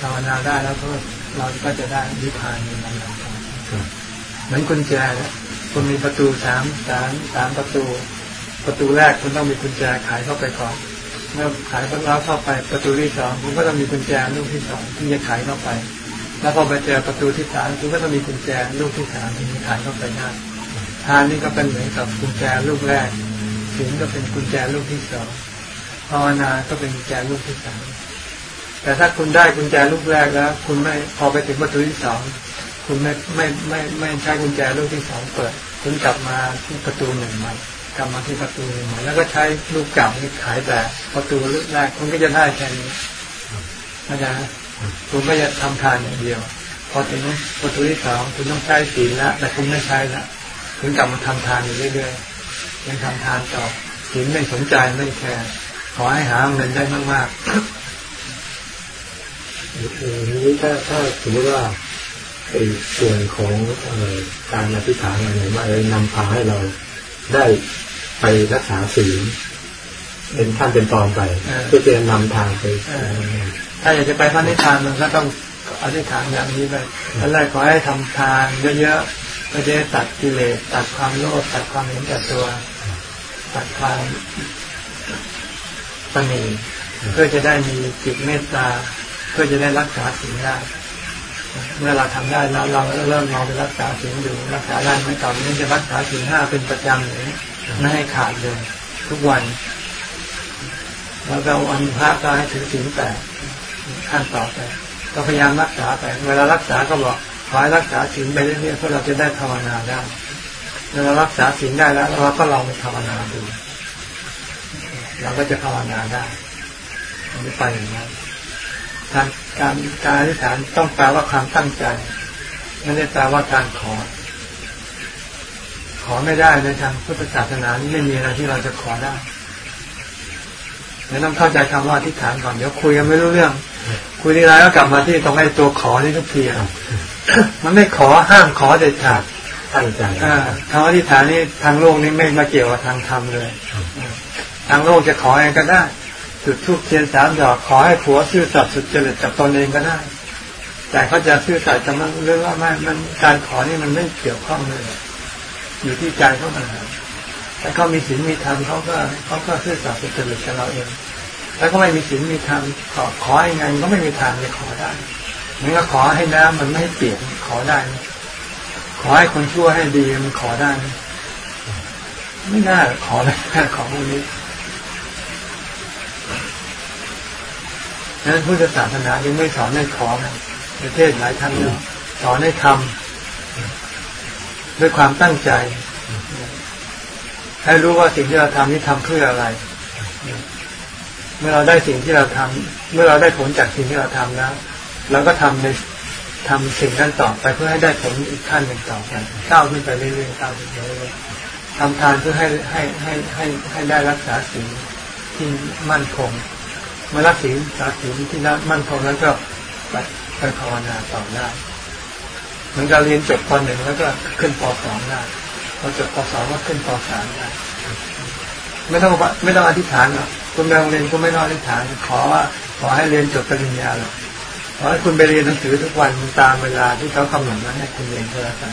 ภาวนาได้แล้วก็เราก็จะได้นิพพานในลำดับเหมือนกุญแจคุณมีประตูสามสามสามประตู ประตูแรกคุณต้องมีกุญแจขายเข้าไปก่อนเมื่อขายแล้วเข้าไปประตูที่สองคุณก็ต้องมีกุญแจลูกที่สองที่จะขายเข้าไป แล้วพอไปเจอประตูที่สามคุณก็ต้องมีกุญแจลูกที่สามที่จะขายเข้าไปได้ ทานนี่ก็เป็นเหมือนกับกุญแจลูกแรกศีลก็เป็นกุญแจลูกที่สองภาวนาก็เป็นกุญแจลูกที่สามแต่ถ้าคุณได้กุญแจลูกแรกแล้ว คุณไม่พอไปถึงประตูที่สองคุณไม่ไม่ไม่ไม่ใช้กุญแจลูกที่สองเปิด คุณกลับมาที่ประตูหนึ่งใหม่กลับมาที่ประตูหนึ่งใหม่แล้วก็ใช้ลูกเก่าที่ขายแต่ประตูลูกแรกคุณก็จะได้แค่นี้อาจารย์คุณก็จะทำทานอย่างเดียว พอถึงประตูที่สองคุณต้องใช้ศีลแล้วแต่คุณไม่ใช้แล้ว คุณกลับมาทำทานอยู่เรื่อยๆยังทำทานต่อศีลไม่สนใจไม่แคร์ขอให้หาเงินได้มากๆนี้ถ้าถ้าสมมติว่าไอ้ส่วนของการอธิษฐานอะไรมาเลยนำพาให้เราได้ไปรักษาศีลเป็นขั้นเป็นตอนไปเพื่อจะนำทางไปถ้าอยากจะไปพระนิพพานมันก็ต้องอธิษฐานอย่างนี้ไปอันแรกขอให้ทำทานเยอะๆ ก็จะตัดกิเลสตัดความโลภตัดความเห็นแก่ตัว ตัดความตนีเพื่อจะได้มีจิตเมตตา เพื่อจะได้รักษาสิ่งได้เมื่อเราทำได้แล้วเราเริ่มลองไปรักษาสิ่งดูรักษาได้ไม่ต่อนี้จะรักษาสิ่งห้าเป็นประจำเลยไม่ให้ขาดเลยทุกวันแล้วก็วันพระก็ให้ถือสิ่งแปดขั้นต่อไปก็พยายามรักษาไปเวลารักษาก็บอก ขอให้รักษาสิ่งไปเรื่อยๆเพื่อเราจะได้ภาวนาได้เวลารักษาสิ่งได้แล้วเราก็ลองไปภาวนาดูเราก็จะภาวนาได้ไปอย่างนั้นการการการอธิษฐานต้องแปลว่าความตั้งใจไม่ได้แปลว่าการขอ ขอไม่ได้ในทางพุทธศาสนานี่ไม่มีอะไรที่เราจะขอได้เดี๋ยวต้องเข้าใจคำว่าอธิษฐานก่อนเดี๋ยวคุยกันไม่รู้เรื่อง คุยทีไรก็กลับมาที่ตรงไอ้ตัวขอนี่ทุกที มันไม่ขอห้ามขอเด็ดขาดตั้งใจคำอธิษฐานนี่ทางโลกนี่ไม่มาเกี่ยวกับทางธรรมเลย ทางโลกจะขอเองก็ได้จุดทูบเทียนสามดอกขอให้ผัวซื่อสัตย์สุดเจริญกับตนเองก็ได้ แต่เขาจะซื่อสัตย์จะมันเรื่องว่าไม่มันการขอนี่มันไม่เกี่ยวข้องเลย อยู่ที่ใจเขาต่างหากแต่เขามีศีลมีธรรมเขาก็เขาก็ซื่อสัตย์สุดเจริญกับเราเอง แล้วก็ไม่มีศีลมีธรรมขอขอยังไงก็ไม่มีทางจะขอได้ เหมือนกับขอให้น้ำมันไม่เปลี่ยนขอได้ ขอให้คนชั่วให้ดีมันขอได้ ไม่น่าขอเลยขอพวกนี้นั้นพุทธศาสนายังไม่สอนให้ขอประเทศหลายท่านเนาะสอนให้ทำด้วยความตั้งใจ ให้รู้ว่าสิ่งที่เราทำนี่ทำเพื่ออะไร เมื่อเราได้สิ่งที่เราทำเมื่อเราได้ผลจากสิ่งที่เราทำแล้ว เราก็ทำในทำสิ่งนั้นต่อไปเพื่อให้ได้ผลอีกขั้นหนึ่งต่อไปก้าวขึ้นไปเรื่อยๆก้าวขึ้นไปเรื่อยๆทำทานเพื่อให้ให้ให้ให้ให้ได้รักษาสิ่งที่มั่นคงเมื่อรักศีลรักศีลที่นั้นมั่นคงนั้นก็ไปไปภาวนาต่อได้เหมือนกับเรียนจบปหนึ่งแล้วก็ขึ้นปสองได้พอจบปสองก็ขึ้นปสามได้ไม่ต้องไม่ต้องอธิษฐานหรอกคุณไปโรงเรียนก็ไม่ต้องอธิษฐานขอว่าขอให้เรียนจบปริญญาหรอก ขอให้คุณไปเรียนหนังสือทุกวันตามเวลาที่เขากำหนดมาให้คุณเรียนก็แล้วกัน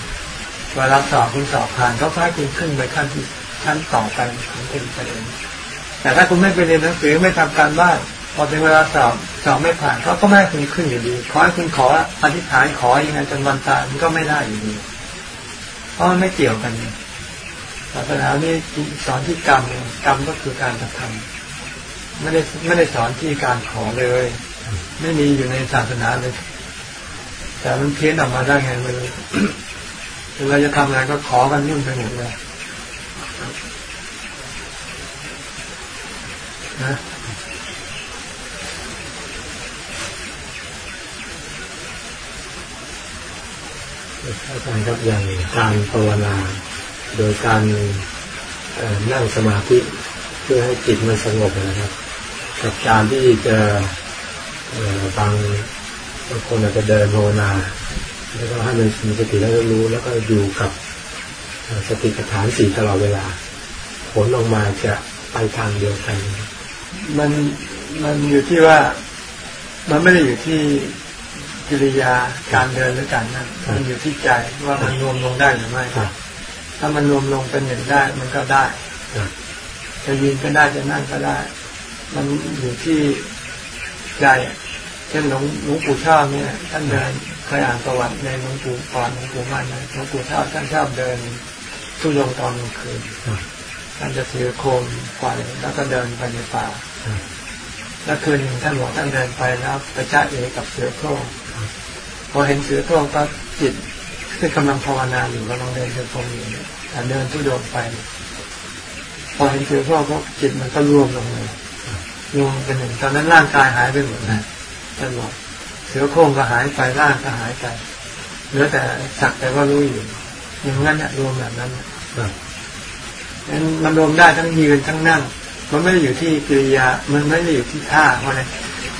เวลาสอบคุณสอบผ่านเขาให้คุณขึ้นไปขั้นที่ชั้นต่อไปของคุณไปเองแต่ถ้าคุณไม่ไปเรียนหนังสือไม่ทำการบ้านพอถึงเวลาสอบสอบไม่ผ่านเขาก็ไม่ให้คุณขึ้นอยู่ดี ขอให้คุณขออธิษฐานขอยังไงจนวันตายมันก็ไม่ได้อยู่ดีเพราะมันไม่เกี่ยวกันศาสนานี่สอนที่กรรมกรรมก็คือการกระทำไม่ได้ไม่ได้สอนที่การขอเลย ไม่มีอยู่ในศาสนาเลย แต่มันเพี้ยนออกมาได้ไงไม่รู้เราจะทำอะไรก็ขอกันยุ่งไปหมดเลยนะอาจารย์ครับอย่างการภาวนาโดยการนั่งสมาธิเพื่อให้จิตมันสงบนะครับ กับการที่จะ บางบางคนอาจจะเดินภาวนาแล้วก็ให้มันมีสติแล้วก็รู้ แล้วก็อยู่กับสติปัฏฐานสี่ตลอดเวลา ผลออกมาจะไปทางเดียวกัน มันมันอยู่ที่ว่ามันไม่ได้อยู่ที่กิริยาการเดินหรือการนั่งมันอยู่ที่ใจว่ามันรวมลงได้หรือไม่ถ้ามันรวมลงเป็นหนึ่งได้ มันก็ได้จะยืนก็ได้จะนั่งก็ได้ มันอยู่ที่ ใจเช่นหลวงหลวงปู่ชอบเนี่ยท่านเดินเคยอ่านประวัติในหลวงปู่ก่อนหลวงปู่มันนะหลวงปู่ชอบท่านชอบเดินทุยงตอนกลางคืนท่านจะถือโคมไฟแล้วก็เดินไปในป่าแล้วคืนหนึ่งท่านบอกท่านเดินไปแล้วไปจ้าเอกับเสือโคร่งพอเห็นเสือโคร่งก็จิตที่กำลังภาวนาอยู่กำลังเดินเดินพงอยู่แต่เดินทุดงไป พอเห็นเสือโคร่งก็จิตมันก็รวมลงเลย รวมเป็นหนึ่งตอนนั้นร่างกายหายไปหมดนะท่านบอกเสือโคร่งก็หายไปร่างก็หายไปเหลือแต่สักแต่ว่ารู้อยู่อย่างนั้นเนี่ยรวมแบบนั้นนั้นมันรวมได้ทั้งยืนทั้งนั่ง มันไม่ได้อยู่ที่กิริยา มันไม่ได้อยู่ที่ท่าเพราะอะไร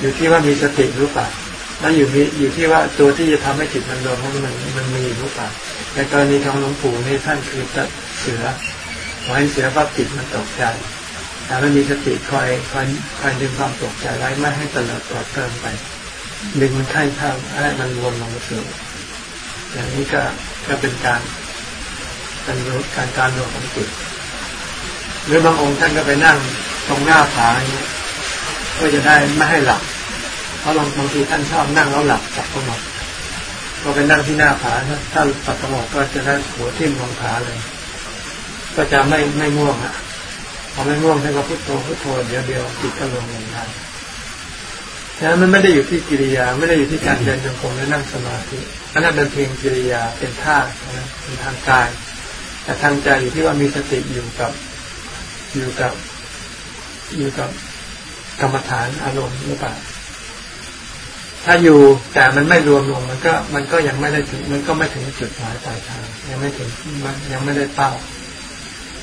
อยู่ที่ว่ามีสติหรือเปล่าแล้วอยู่มีอยู่ที่ว่าตัวที่จะทำให้จิตมันรวมมันมันมีหรือเปล่าในกรณีของหลวงปู่นี่ท่านคือเสือพอให้เสือปั๊บจิตมันตกใจ แต่มันมีสติคอยคอยคอยดึงความตกใจไว้ไม่ให้ตลอดต่อเติมไปดึงมันข้เข้าให้มันรวมลงมาสู่อย่างนี้ก็ก็เป็นการเป็นการการรวมของจิตหรือบางองค์ท่านก็ไปนั่งตรงหน้าผาอย่างนี้เพื่อจะได้ไม่ให้หลับ เพราะบางทีท่านชอบนั่งแล้วหลับจับสงบก็ไปนั่งที่หน้าผาถ้าจับสงบก็จะได้หัวทิ่มลงผาเลย ก็จะไม่ไม่ง่วงอะ พอไม่ง่วงท่านก็พุทโธพุทโธเดียวเดียวจิตก็ลงลงได้ฉะนั้นมันไม่ได้อยู่ที่กิริยา ไม่ได้อยู่ที่การเดินจงกรมและนั่งสมาธิอันนั้นเป็นเพียงกิริยาเป็นท่าเป็นทางกาย แต่ทางใจอยู่ที่ว่ามีสติอยู่กับอยู่กับอยู่กับกรรมฐานอารมณ์หรือเปล่าถ้าอยู่แต่มันไม่รวมลงมันก็ มันก็ยังไม่ได้ถึงมันก็ไม่ถึงจุดหมายปลายทางยังไม่ถึงมันยังไม่ได้เป้า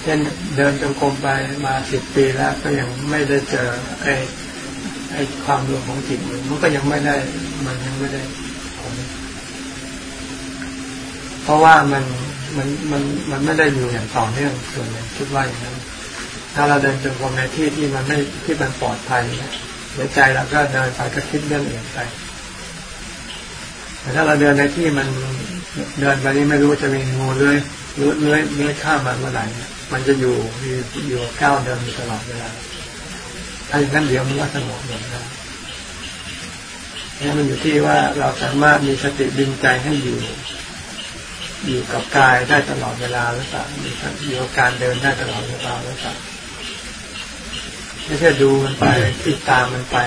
เช่นเดินจงกรมไปมาสิบปีแล้วก็ยังไม่ได้เจอไอ้ไอ้ความรวมของจิตมันก็ยังไม่ได้ มันยังไม่ได้ผลเพราะว่ามันมันมันมันไม่ได้อยู่อย่างต่อเนื่องส่วนใหญ่คิดว่าอย่างนั้นถ้าเราเดินจงกรมในที่ที่มันไม่ที่มันปลอดภัยเดี๋ยวใจเราก็เดินไปก็คิดเรื่องอื่นไปแต่ถ้าเราเดินในที่มันเดินไปนี่ไม่รู้จะมีงูเลื้อยเลื้อยเลื้อยข้ามมาเมื่อไหร่ มันจะอยู่อยู่ก้าวเดินตลอดเวลาถ้าอย่างนั้นเดี๋ยวมันก็สงบลงได้นี่มันอยู่ที่ว่าเราสามารถมีสติดึงใจให้อยู่ อยู่กับกายได้ตลอดเวลาหรือเปล่าอยู่กับการเดินได้ตลอดเวลาหรือเปล่าไม่ใช่ดูมันไปติดตามมันไป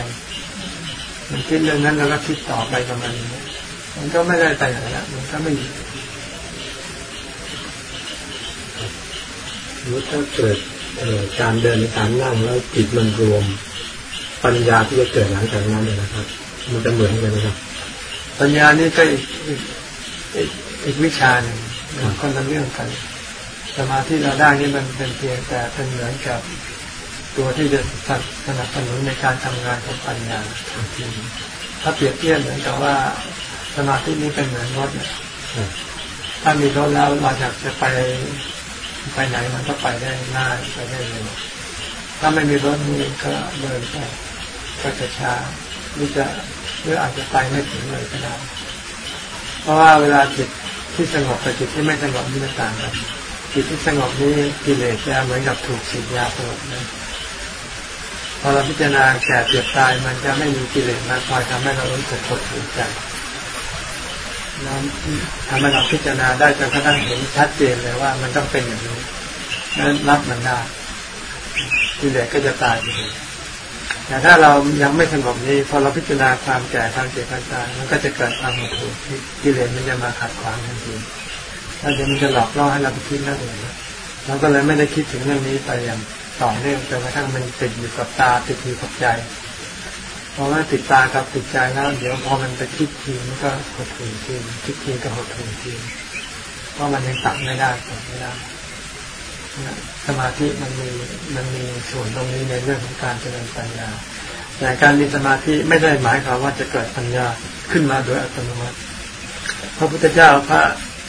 มันคิดเรื่องนั้นแล้วก็คิดต่อไปกับมัน มันก็ไม่ได้ไปไหนละมันก็ไม่ อยู่รู้ถ้าเกิดการเดินการนั่งแล้วจิตมันรวม ปัญญาที่จะเกิดหลังจากนั้นเลยนะครับ มันจะเหมือนกันไหมครับ ปัญญานี่ก็อีกอีกวิชาหนึ่งคนละเรื่องกันสมาธิเราได้นี่มันเป็นเพียงแต่เป็นเหมือนกับตัวที่จะสนับสนุนในการทำงานของปัญญาถ้าเปรียบเทียบเหมือนกับว่าสมาธินี้เป็นเหมือนรถเนี่ยถ้ามีรถแล้วเราอยากจะไป ไปไหนมันก็ไปได้ง่ายไปได้เร็วถ้าไม่มีรถนี่ก็เดินไปก็จะช้าหรือจะหรืออาจจะไปไม่ถึงเลยก็ได้เพราะว่าเวลาจิตที่สงบกับจิตที่ไม่สงบนี่มันต่างกันจิตที่สงบนี้กิเลสจะเหมือนกับถูกฉีดยาสลบนะพอเราพิจารณาแก่เจ็บตายมันจะไม่มีกิเลสมาคอยทำให้เรารู้สึกหดหู่ใจ แล้วทำให้เราพิจารณาได้จนกระทั่งเห็นชัดเจนเลยว่ามันต้องเป็นอย่างนี้นั้นรับมันได้กิเลสก็จะตายไปเองแต่ถ้าเรายังไม่สงบนี้พอเราพิจารณาความแก่ความเจ็บความตายมันก็จะเกิดความหดหู่กิเลสมันจะมาขัดขวางทันทีแล้วเดี๋ยวมันจะหลอกล่อให้เราไปคิดเรื่องอื่นเราก็เลยไม่ได้คิดถึงเรื่องนี้ไปอย่างต่อเนื่องจนกระทั่งมันติดอยู่กับตาติดอยู่กับใจ พอมันติดตากับติดใจแล้วเดี๋ยวพอมันไปคิดทีมันก็หดหูทีคิดทีก็หดหูทีเพราะมันยังตัดไม่ได้ตัดไม่ได้สมาธิมันมีมันมีส่วนตรงนี้ในเรื่องของการเจริญปัญญาแต่การมีสมาธิไม่ได้หมายความว่าจะเกิดปัญญาขึ้นมาโดยอัตโนมัติ พระพุทธเจ้าพระ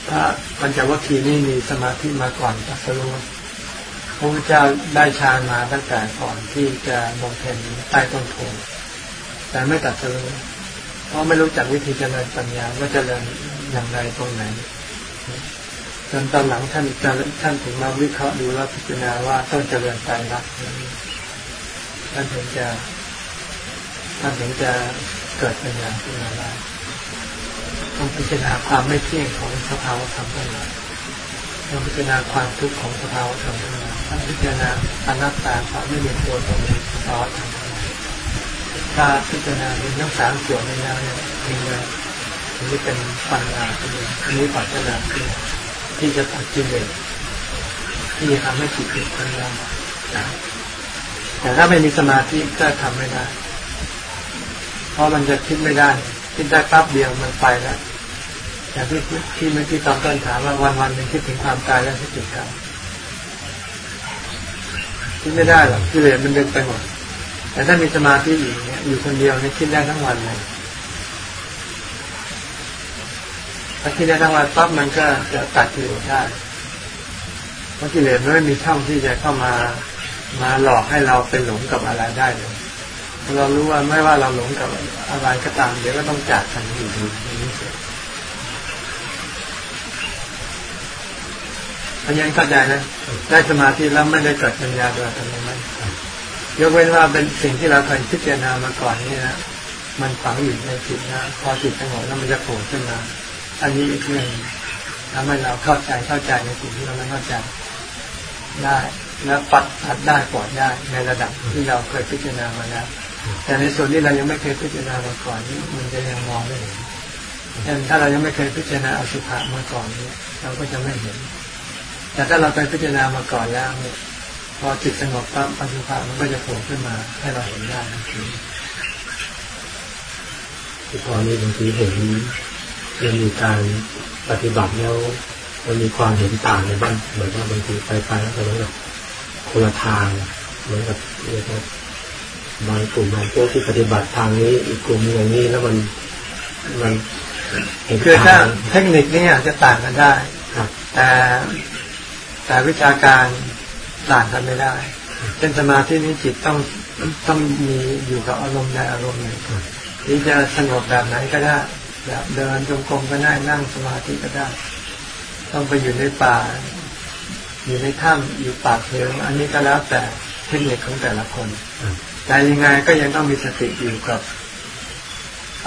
พระปัญจวัคคีย์นี่มีสมาธิมาก่อนตัสรู้พระพุทธเจ้าได้ฌานมาตั้งแต่ก่อนที่จะบำเพ็ญใต้ต้นโพ แต่ไม่ตัดสู้เพราะไม่รู้จักวิธีเจริญปัญญาว่าเจริญอย่างไรตรงไหนจนตอนหลังท่านจะท่านถึงมาวิเคราะห์ดูแล้วพิจารณาว่าต้องเจริญใจรักท่านถึงจะท่านถึงจะเกิดปัญญาขึ้นมาได้ต้องพิจารณาความไม่เที่ยงของสภาวธรรมทั้งหลายต้องพิจารณาความทุกข์ของสภาวธรรมทั้งหลายต้องพิจารณาอนัตตาความไม่มีตัวตนในสภาวธรรมทั้งหลาย ถ้าพิจารณาเป็นทั้งสามส่วนในแล้วเนี่ยถึงจะถึงจะเป็นปัญญาขึ้นอันนี้ปัจจัยขึ้นที่จะตัดกิเลสที่จะทำให้จิตเป็นปัญญาแต่ถ้าไม่มีสมาธิก็ทำไม่ได้ เพราะมันจะคิดไม่ได้ คิดได้ปั๊บเดียวมันไปแล้วอย่างที่ที่เมื่อกี้ตอนต้นถามว่าวันวันหนึ่งคิดถึงความตายแล้วคิดถึงกันคิดไม่ได้หรอกกิเลสมันเดินไปหมด แต่ถ้ามีสมาธิอยู่เนี่ยอยู่คนเดียวเนี่ยคิดได้ทั้งวันเลยถ้าคิดได้ทั้งวันปั๊บมันก็จะตัดกิเลสได้เพราะกิเลสไม่มีช่องที่จะเข้ามามาหลอกให้เราเป็นหลงกับอะไรได้เลยเรารู้ว่าไม่ว่าเราหลงกับอะไรก็ตามเดี๋ยวก็ต้องจากกันอยู่ดีนี้เสียอันนี้เข้าใจนะได้สมาธิแล้วไม่ได้เกิดปัญญาโดยอัตโนมัติ ยกเว้นว่าเป็นสิ่งที่เราเคยพิจารณามาก่อนนี่นะมันฝังอยู่ในจิตนะพอจิตสงบแล้วมันจะโผล่ขึ้นมาอันนี้อีกเรื่องทำให้เราเข้าใจเข้าใจในสิ่งที่เราไม่เข้าใจได้และปัดปัดได้ปลอดได้ในระดับที่เราเคยพิจารณามาแล้วแต่ในส่วนที่เรายังไม่เคยพิจารณามาก่อนนี่มันจะยังมองไม่เห็นเช่นถ้าเรายังไม่เคยพิจารณาอสุภะมาก่อนนี้เราก็จะไม่เห็น แต่ถ้าเราไปพิจารณามาก่อนแล้วเนี่ย พอจิตสงบปั๊บอสุภะมันก็จะโผล่ขึ้นมา ให้เราเห็นได้ทันทีตอนนี้บางทีเห็นยังมีการปฏิบัติแล้วมันมีความเห็นต่างในบ้างเหมือนว่าบางทีไปไปแล้วก็เหมือนกับคนละทางเหมือนกับเรียกว่าบางกลุ่มบางพวกที่ปฏิบัติทางนี้ อีกกลุ่มอย่างนี้แล้วมันมันคือถ้าเทคนิคนี่อาจจะต่างกันได้แต่แต่วิชาการ ต่างกันไม่ได้ เป็นสมาธินี้จิตต้องต้องมีอยู่กับอารมณ์ใดอารมณ์หนึ่งที่จะสงบแบบไหนก็ได้แบบเดินจงกรมก็ได้นั่งสมาธิก็ได้ ต้องไปอยู่ในป่า อยู่ในถ้ำอยู่ป่าเพลิงอันนี้ก็แล้วแต่เทคนิคของแต่ละคนแต่ยังไงก็ยังต้องมีสติอยู่กับ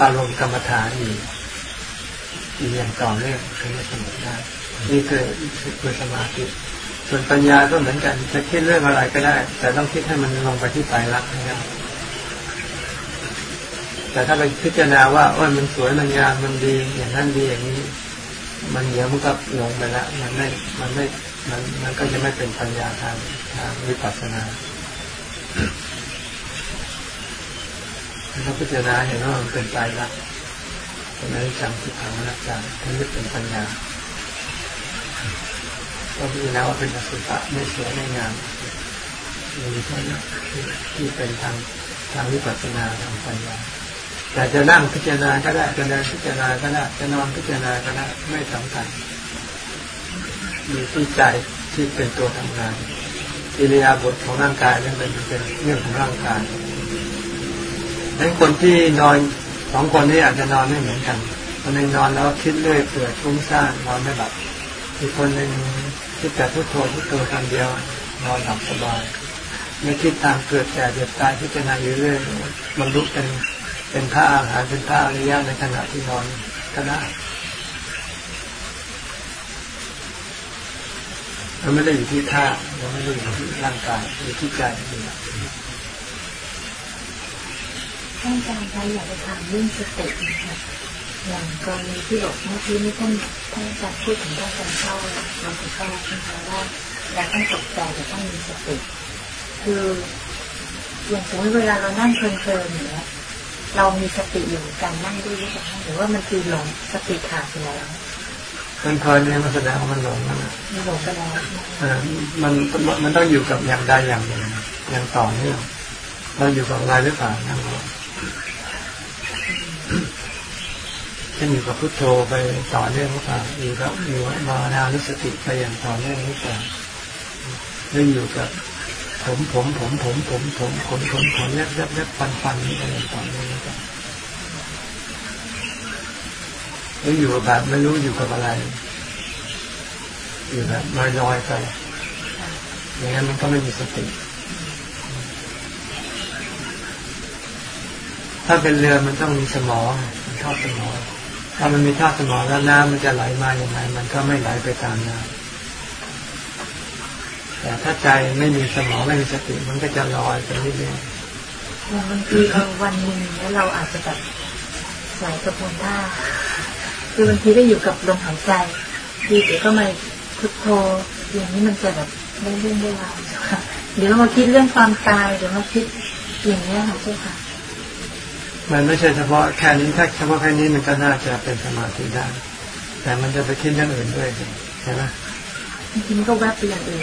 อารมณ์กรรมฐานอยู่อย่างต่อเนื่องถึงจะสงบได้นี่คือคือสมาธิ ส่วนปัญญาก็เหมือนกัน จะคิดเรื่องอะไรก็ได้ แต่ต้องคิดให้มันลงไปที่ปลายรักนะครับแต่ถ้าไปพิจารณาว่าโอ้ยมันสวยมันงามมันดี อย่างนั้นดีอย่างนี้ มันเดี๋ยวมันก็ลงไปล้วมันไม่มันไม่มันมันก็จะไม่เป็นปัญญาทางทางวิปัสสนาถ้าพิจารณาเห็นว่ามันเป็นใจรักเป็นอนิจจังที่ทางนักจังทั้งนี้เป็นปัญญา ก็พิจารณาว่าเป็นอสุภะไม่สวยไม่งามมีเท่านั้นที่เป็นทางทางวิปัสสนาทางปัญญาแต่จะนั่งพิจารณาก็ได้จะเดินพิจารณาก็ได้จะนอนพิจารณาก็ได้ไม่สำคัญมีที่ใจที่เป็นตัวทำงานอิริยาบถของร่างกายนั่นเป็นเป็นเรื่องของร่างกายดังคนที่นอนสองคนนี้อาจจะนอนไม่เหมือนกันคนหนึ่งนอนแล้วคิดเรื่อยเปื่อยฟุ้งซ่านนอนไม่หลับอีกคนหนึ่ง คิดแต่พุทโธพุทโธคำเดียวนอนหลับสบายไม่คิดตามเกิดแก่เจ็บตายพิจารณาอยู่เรื่อยบรรลุเป็นเป็นพระอาหารเป็นพระอริยะในขณะที่นอนก็ได้มันไม่ได้อยู่ที่ท่ามันไม่ได้อยู่ที่ร่างกายอยู่ที่ใจนี่ท่านอาจารย์คะอยากจะถามเรื่องสตินะคะ อย่างกรณีที่บอกเมื่อกี้นี้ท่านท่านอาจารย์พูดถึงว่าการเข้าเราจะเข้าใช่ไหมว่าเราต้องตกใจแต่ต้องมีสติคืออย่างสมมติเวลาเรานั่งเพลินๆอย่างเงี้ยเรามีสติอยู่การนั่งด้วยหรือเปล่าหรือว่ามันคือหลงสติขาดไปแล้วมันเพลินเนี่ยมันแสดงว่ามันหลงมันหลงไปแล้วมันมันต้องอยู่กับอย่างใดอย่างหนึ่งอย่างต่อเนื่องเราอยู่กับอะไรหรือเปล่านั่งเช่นอยู่กับพุทโธไปต่อเนื่องหรือเปล่าอยู่กับอยู่มานานุสติไปอย่างต่อเนื่องหรือเปล่าหรืออยู่กับผมผมผมผมผมผมขนขนขนเล็บเล็บเล็บฟันฟันนี่อะไรต่อเนื่องหรือเปล่าหรืออยู่แบบไม่รู้อยู่กับอะไร อยู่แบบลอยลอยไปอย่างนั้นมันก็ไม่มีสติถ้าเป็นเรือมันต้องมีสมองมันชอบสมอง ถ้ามันมีท่าสมองแล้วน้ำมันจะไหลมาอย่างไรมันก็ไม่ไหลไปตามน้ำแต่ถ้าใจไม่มีสมองไม่มีสติมันก็จะลอยไปเรื่อยๆบางทีวันหนึ่งแล้วเราอาจจะแบบไหลกระพนท่าคือบางทีได้อยู่กับลมหายใจทีเดี๋ยวก็มาพุทโธอย่างนี้มันจะแบบได้เรื่องได้ราวเดี๋ยวมาคิดเรื่องความตายเดี๋ยวมาคิดอย่างนี้ค่ะใช่ค่ะ มันไม่ใช่เฉพาะแค่นี้ถ้าเฉพาะแค่นี้มันก็น่าจะเป็นสมาธิได้ แต่มันจะไปคิดเรื่องอื่นด้วยใช่ไหมจริงๆก็แวบไปอย่างอื่น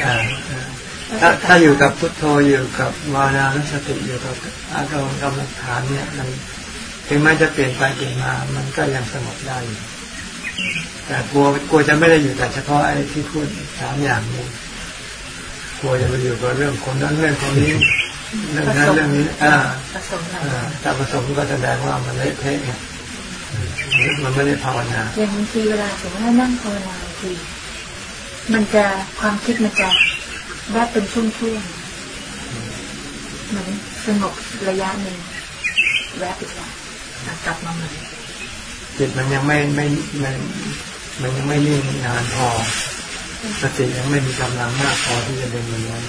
ถ้าถ้าอยู่กับพุทโธอยู่กับวานาสติอยู่กับอารมณ์กรรมฐานเนี่ยมันถึงแม้จะเปลี่ยนไปเปลี่ยนมา มันก็ยังสงบได้อยู่แต่กลัวกลัวจะไม่ได้อยู่แต่เฉพาะไอ้ที่พูดสามอย่างนี้กลัวจะไปอยู่กับเรื่องคนนั้นเรื่องคนนี้ เรื่องนั้นเรื่องนี้อ่าถ้าผสมก็แสดงว่ามันเละเทะมันไม่ได้ภาวนาอย่างบางทีเวลาสมมติว่านั่งภาวนาทีมันจะความคิดมันจะแวบเป็นช่วงๆเหมือนสงบระยะหนึ่งแวบอีกแล้วกลับมาใหม่จิตมันยังไม่ไม่มันมันยังไม่นิ่งนานพอสติยังไม่มีกำลังมากพอที่จะเดินมันไว้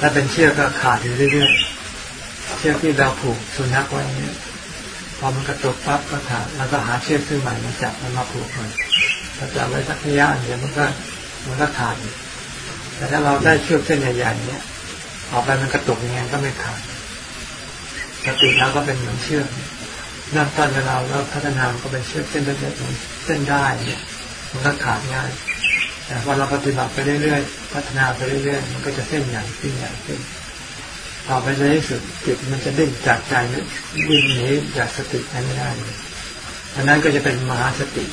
ถ้าเป็นเชือกก็ขาดอยู่เรื่อยๆ เชือกที่เราผูกสุนัขไว้เนี่ยพอมันกระตุกปั๊บก็ขาดแล้วก็หาเชือกขึ้นใหม่มาจับมันมาผูกใหม่ถ้าจับไว้สักระยะเดี๋ยวมันก็มันก็ขาดแต่ถ้าเราได้เชือกเส้นใหญ่ๆเนี่ยออกไปมันกระตุกยังไงก็ไม่ขาดสติแล้วก็เป็นเหมือนเชือกเริ่มต้นเราแล้วพัฒนาก็เป็นเชือกเส้นเล็กๆเส้นได้เนี่ยมันก็ขาดง่าย แต่พอเราปฏิบัติไปเรื่อยๆ พัฒนาไปเรื่อยๆ มันก็จะเส้นใหญ่ขึ้นใหญ่ขึ้นต่อไปในที่สุดจิตมันจะดิ้นจากใจนี่วิ่งหนีจากสตินั้นไม่ได้อันนั้นก็จะเป็นมหาสติ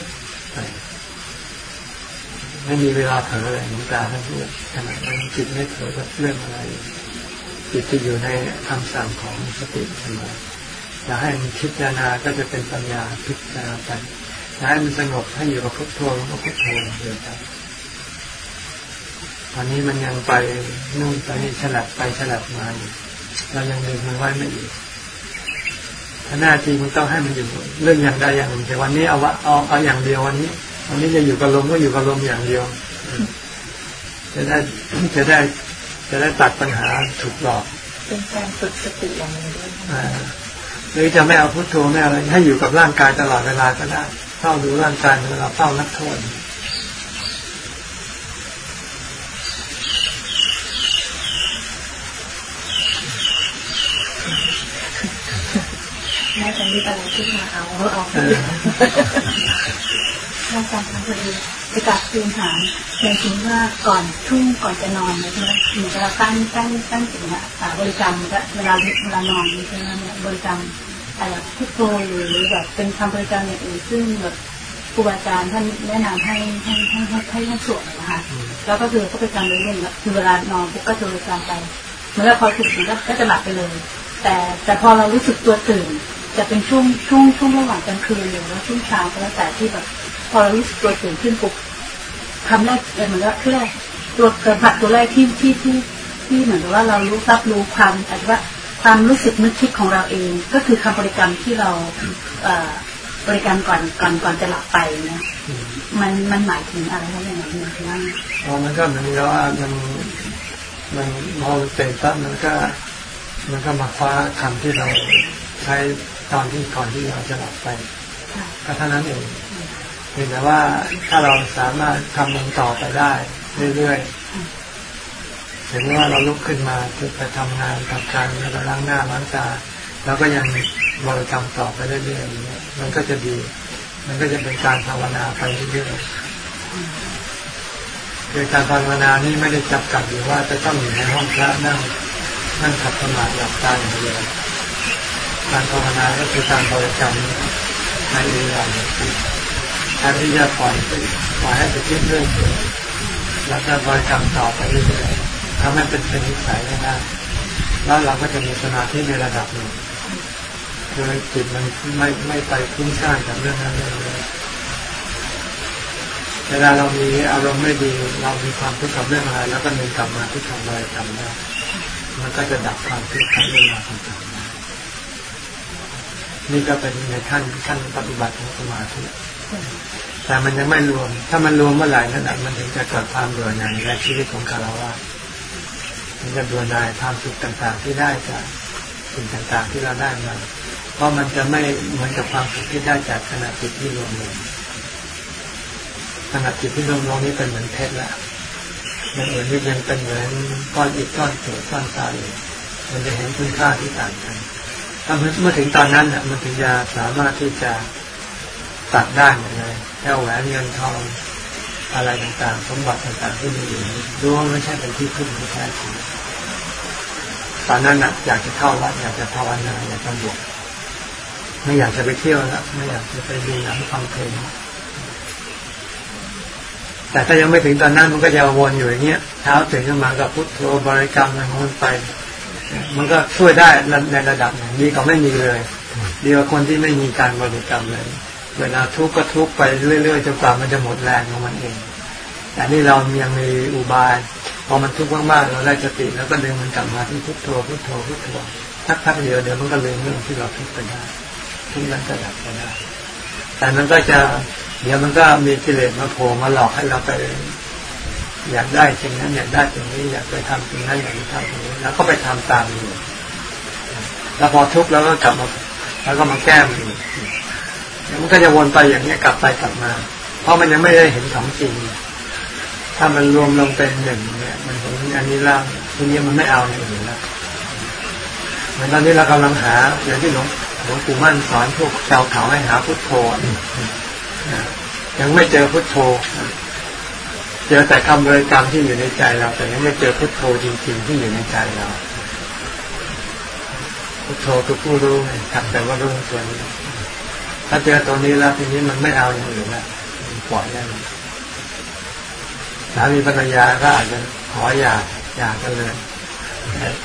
ไม่มีเวลาเผลออะไรหลวงตาท่านพูดขนาดนั้นจิตไม่เผลอกับเรื่องอะไรจิตจะอยู่ในคำสั่งของสติเสมอจะให้มันคิดจารณาก็จะเป็นปัญญาพิจารณาไปจะให้มันสงบให้อยู่กับพุทโธก็พุทโธเดียวกัน อนนี้มันยังไปนู่นไปนี่ฉลับไปฉลับมาอยู่เรายังดึงมันไว้ไม่อยู่ถ้าหน้าจริงมันต้องให้มันอยู่เรื่องอย่างใดอย่างหนึ่งแต่วันนี้เอาวะเอาเอาอย่างเดียววันนี้วันนี้จะอยู่กับลมก็อยู่กับลมอย่างเดียว จะได้จะได้ จะได้ตัดปัญหาถูกหลอก เป็นการฝึกสติอย่างหนึ่งด้วยหรือจะไม่เอาพุทโธไม่อะไรให้อยู่กับร่างกายตลอดเวลาก็ได้เฝ้าดูร่างกายเวลาเฝ้านักโทษ แม่จะมีอะไรขึ้นมาเอาเอาไปถ้าการทำพอดีจะกลับคืนถามในถึงว่าก่อนทุ่งก่อนจะนอนใช่ไหมเหมือนเราตั้งตั้งตั้งสิ่งอะบริกรรมเวลาเวลานอนใช่ไหมบริกรรมอะไรพุทโธหรือแบบเป็นคำบริกรรมอย่างอื่นซึ่งแบบครูบาอาจารย์ท่านแนะนำให้ให้ให้ให้ให้ท่านสวดนะคะแล้วก็คือก็ไปจำเรื่อยๆคือเวลานอนปุ๊บก็จะบริกรรมไปเมื่อพอถึงก็จะหลับไปเลย แต่แต่พอเรารู้สึกตัวตื่น จะเป็นช่วงช่วงช่วงระหว่างกลางคืนหรือว่าช่วงเช้าก็แล้วแต่ที่แบบพอเรารู้สึกตัวตื่นขึ้นปุ๊บคำแรกเหมือนกับคือแรกตัวสัมผัสตัวแรกที่ที่ที่ที่เหมือนกับว่าเรารู้รับรู้ความอาจจะว่าความรู้สึกนึกคิดของเราเอง ก็คือคำบริกรรมที่เราบริกรรมก่อนก่อนก่อนจะหลับไปนะมันมันหมายถึงอะไรคะอย่างเนี่ยว่าอ๋อมันก็เหมือนกับว่ามันมันมองเป็นตั้มันก็ มันก็มาคว้าคำที่เราใช้ ตอนที่ก่อนที่เราจะหลับไปก็เท่านั้นเองเห็นแต่ว่าถ้าเราสามารถทำมันต่อไปได้เรื่อยๆเห็นว่าเราลุกขึ้นมาจะไปทำงานทำการเราล้างหน้าล้างตาเราก็ยังบริกรรมต่อไปเรื่อยๆอย่างเงี้ยมันก็จะดี มันก็จะเป็นการภาวนาไปเรื่อยๆคือการภาวนานี่ไม่ได้จับกัดอยู่ว่าจะต้องอยู่ในห้องพระนั่งนั่งขัดสมาธิหลับตาอย่างเดียว การภาวนาก็คือการบริกรรมในเวลาแทนที่จะปล่อยปล่อยให้ไปคิดเรื่องแล้วก็บริกรรมต่อไปเรื่อยๆทำให้เป็นเป็นนิสัยได้แล้วเราก็จะมีสมาธิในระดับหนึ่งคือจิตมันไม่ไม่ไปคุ้งซ่ากับเรื่องนั้นเลยเวลาเรามีอารมณ์ไม่ดี เรามีความทุกข์กับเรื่องอะไร แล้วก็นึกกลับมาที่คำบริกรรมได้มันก็จะดับความทุกข์ทั้งเรื่องราวต่างๆ นี่ก็เป็นในขั้นขั้นปฏิบัติของสมาธิแต่มันยังไม่รวม ถ้ามันรวมเมื่อไหร่นั่นแหละมันถึงจะเกิดความเบื่อหน่ายในชีวิตของคารวะมันจะเบื่อหน่ายความสุขต่างๆที่ได้จากสิ่งต่างๆที่เราได้มาเพราะมันจะไม่เหมือนกับความสุขที่ได้จากขณะจิตที่รวมลงขณะจิตที่รวมลงนี้เป็นเหมือนเพชรละมันเหมือนที่ยังเป็นเหมือนก้อนอิฐก้อนเศษก้อนทรายมันจะเห็นคุณค่าที่ต่างกัน ถ้าเมื่อถึงตอนนั้นเนี่ยมันถึงจะสามารถที่จะตัดได้หมดเลยแค่แหวนเงินทองอะไรต่างๆ สมบัติต่างๆที่มีอยู่รู้ว่าไม่ใช่เป็นที่พึ่งที่แท้จริงตอนนั้นน่ะอยากจะเข้าวัดอยากจะภาวนาอยากจะบวชไม่อยากจะไปเที่ยวแล้วไม่อยากจะไปดูหนังฟังเพลงแต่ถ้ายังไม่ถึงตอนนั้นมันก็จะวนอยู่อย่างเงี้ยเช้าตื่นขึ้นมากับพุทโธบริกรรมอะไรของมันไป มันก็ช่วยได้ในระดับหนึ่งดีกว่าไม่มีเลย ดีกว่าคนที่ไม่มีการบริกรรมเลย เวลาทุกข์ก็ทุกข์ไปเรื่อยๆจนกว่ามันจะหมดแรงของมันเอง แต่นี่เรายังมีอุบายพอมันทุกข์มากๆเราได้สติแล้วก็ดึงมันกลับมาที่พุทโธพุทโธพุทโธทักพักเดียวเดี๋ยวมันก็ลืมเรื่องที่เราทุกข์ไปได้ทุกนั้นก็ดับไปได้แต่มันก็จะเดี๋ยวมันก็มีกิเลสมาโผล่มาหลอกให้เราไป อยากได้สิ่งนั้นอยากได้สิ่งนี้อยากไปทำสิ่งนั้นอยากไปทำสิ่งนี้แล้วก็ไปทำตามอยู่แล้วพอทุกข์แล้วก็กลับมาแล้วก็มาแก้มันมันก็จะวนไปอย่างนี้กลับไปกลับมา เพราะมันยังไม่ได้เห็นของจริง ถ้ามันรวมลงเป็นหนึ่งเนี่ย มันเห็นอันนี้ล่างทีนี้มันไม่เอาอย่างอื่นแล้วเหมือนตอนนี้เรากำลังหาอย่างที่หลวงหลวงปู่มั่นสอนพวกชาวเขาให้หาพุทโธยังไม่เจอพุทโธ เจอแต่คำบริกรรมที่อยู่ในใจเรา แต่ยังไม่เจอพุทโธจริง ๆ ที่อยู่ในใจเรา พุทโธคือผู้รู้ทำแต่ว่ารู้ส่วนนี้ ถ้าเจอตัวนี้แล้วทีนี้มันไม่เอาอย่างอื่นแล้วปล่อยได้สามีภรรยาก็อาจจะขอหย่าหย่ากันเลย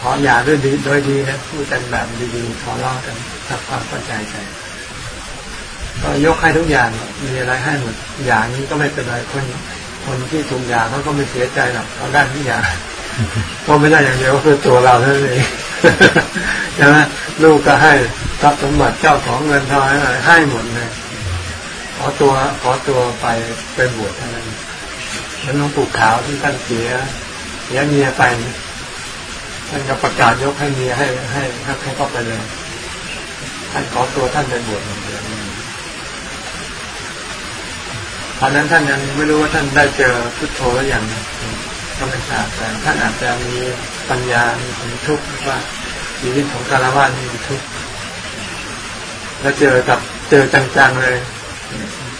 ขอหย่าด้วยดีโดยดีนะพูดกันแบบดีๆขอร้องกันทำความเข้าใจใจก็ยกให้ทุกอย่างมีอะไรให้หมดอย่างนี้ก็ไม่เป็นไรคน คนที่ถูกหย่าเขาก็ไม่เสียใจหรอกเขาได้ทุกอย่างเพราไม่ได้อย่างเดียวก็คือตัวเราเท่านั้นเองใช่ไหมลูกก็ให้ทรัพย์สมบัติเจ้าของเงินทองอะไรให้หมดเลยขอตัวขอตัวไปเป็นบวชเท่านั้นแล้วน้องปู่ขาวที่ท่านเสียเสียเมียไปท่านก็ประกาศยกให้เมียให้ให้ให้เขาไปเลยท่านขอตัวท่านเป็นบวช ตอนนั้นท่านยังไม่รู้ว่าท่านได้เจอพุทโธแล้วอย่างก็ไม่ทราบแต่ท่านอาจจะมีปัญญามีความทุกข์ว่าชีวิตของคารวะมีทุกข์แล้วเจอกับเจอจังๆเลย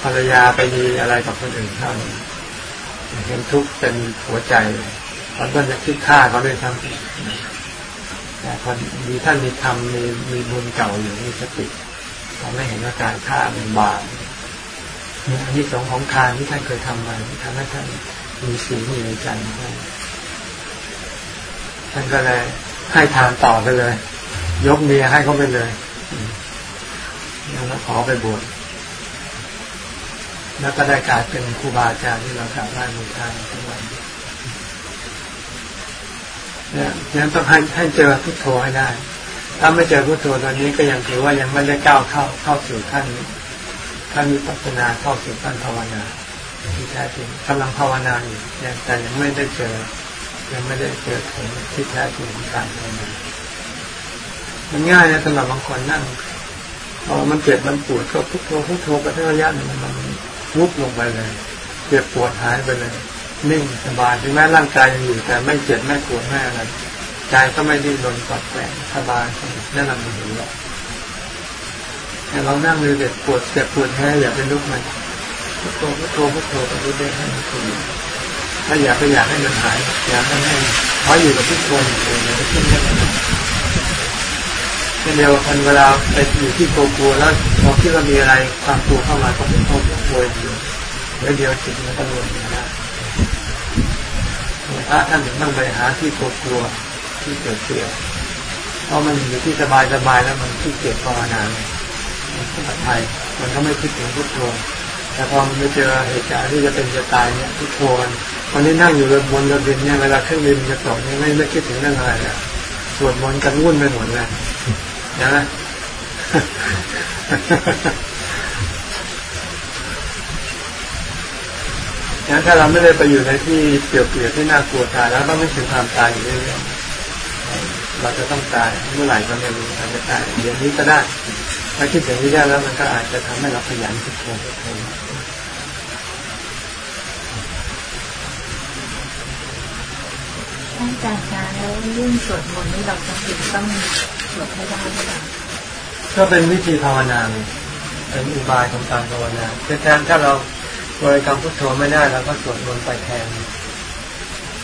ภรรยาไปมีอะไรกับคนอื่นเข้าเห็นทุกข์เป็นหัวใจตอนต้นจะคิดฆ่าเขาด้วยซ้ำแต่พอมีท่านมีธรรมมีมีบุญเก่าอยู่มีสติทำให้เห็นว่าการฆ่าเป็นบาป อันนี้สองของทานที่ท่านเคยทำมาทำให้ท่านมีสีมีในใจท่านก็เลย ให้ทานต่อไปเลย ยกเมียให้เขาไปเลยแล้วขอไปบวชแล้วก็ได้กลายเป็นครูบาอาจารย์ที่เรากราบไหว้บูชาทุกวันเนี่ยยังต้องให้ให้เจอพุทโธให้ได้ ถ้าไม่เจอพุทโธตอนนี้ก็ยังถือว่ายังไม่ได้ก้าวเข้าเข้าสู่ขั้น ขั้นวิปัสสนาเข้าสู่ขั้นภาวนาที่แท้จริงกำลังภาวนาอยู่แต่ยังไม่ได้เจอ ยังไม่ได้เจอถึงที่แท้จริงของการภาวนามันง่ายนะสำหรับบางคนนั่งพอมันเจ็บมันปวดก็พุทโธพุทโธไปทั้งระยะนึ่งมันวุบลงไปเลยเจ็บปวดหายไปเลยนิ่งสบายถึงแม้ร่างกายยังอยู่แต่ไม่เจ็บไม่ปวดไม่อะไรใจก็ไม่ดิ้นรนกอดแกงสบายนั่นแหละมันอยู่แล้ เรานั่งเลยเจ็บปวดเจ็บปวดแค่อย่าไปลุกมันพุทโธพุทโธพุทโธไปเรื่อยๆให้มันคุยถ้าอยากก็อยากให้มันหาย อยากให้ให้เพราะอยู่กับพุทโธอยู่เลยจะขึ้นได้เช่นเดียวกันเวลาไปอยู่ที่โกโก้แล้วพอคิดว่ามีอะไรความกลัวเข้ามาก็เป็นโกโก้อยู่แล้วเดียวจิตมันก็รวมนะพระท่านถึงต้องไปหาที่โกโก้ที่เกิดเสียเพราะมันอยู่ที่สบายสบายแล้วมันที่เกิดภาวนามัน ปัดภัยมันก็ไม่คิดถึงพุทโธแต่พอมันไปเจอเหตุการณ์ที่จะเป็นจะตายเนี่ยพุทโธมันวันนี้นั่งอยู่บนเรือบินเนี่ยเวลาเครื่องบินจะตกเนี่ยไม่ไม่คิดถึงเรื่องอะไรเลยสวดมนต์กันวุ่นไปหมดเลยนะงั้นถ้าเราไม่ได้ไปอยู่ในที่เปลี่ยวๆที่น่ากลัวตายแล้วต้องไม่ถึงความตายอยู่เรื่อยๆเราจะต้องตายเมื่อไหร่ก็ไม่รู้อาจจะตายเดี๋ยวนี้ก็ได้ ถ้าคิดอย่างนี้ได้แล้วมันก็อาจจะทำให้เราขยันพุทโธพุทโธอาจารย์คะแล้วเรื่องสวดมนต์นี่เราจะติดต้องสวดให้ได้หรือเปล่าก็เป็นวิธีภาวนาเป็นอุบายของการภาวนาแทนถ้าเราบริกรรมพุทโธไม่ได้เราก็สวดมนต์ไปแทน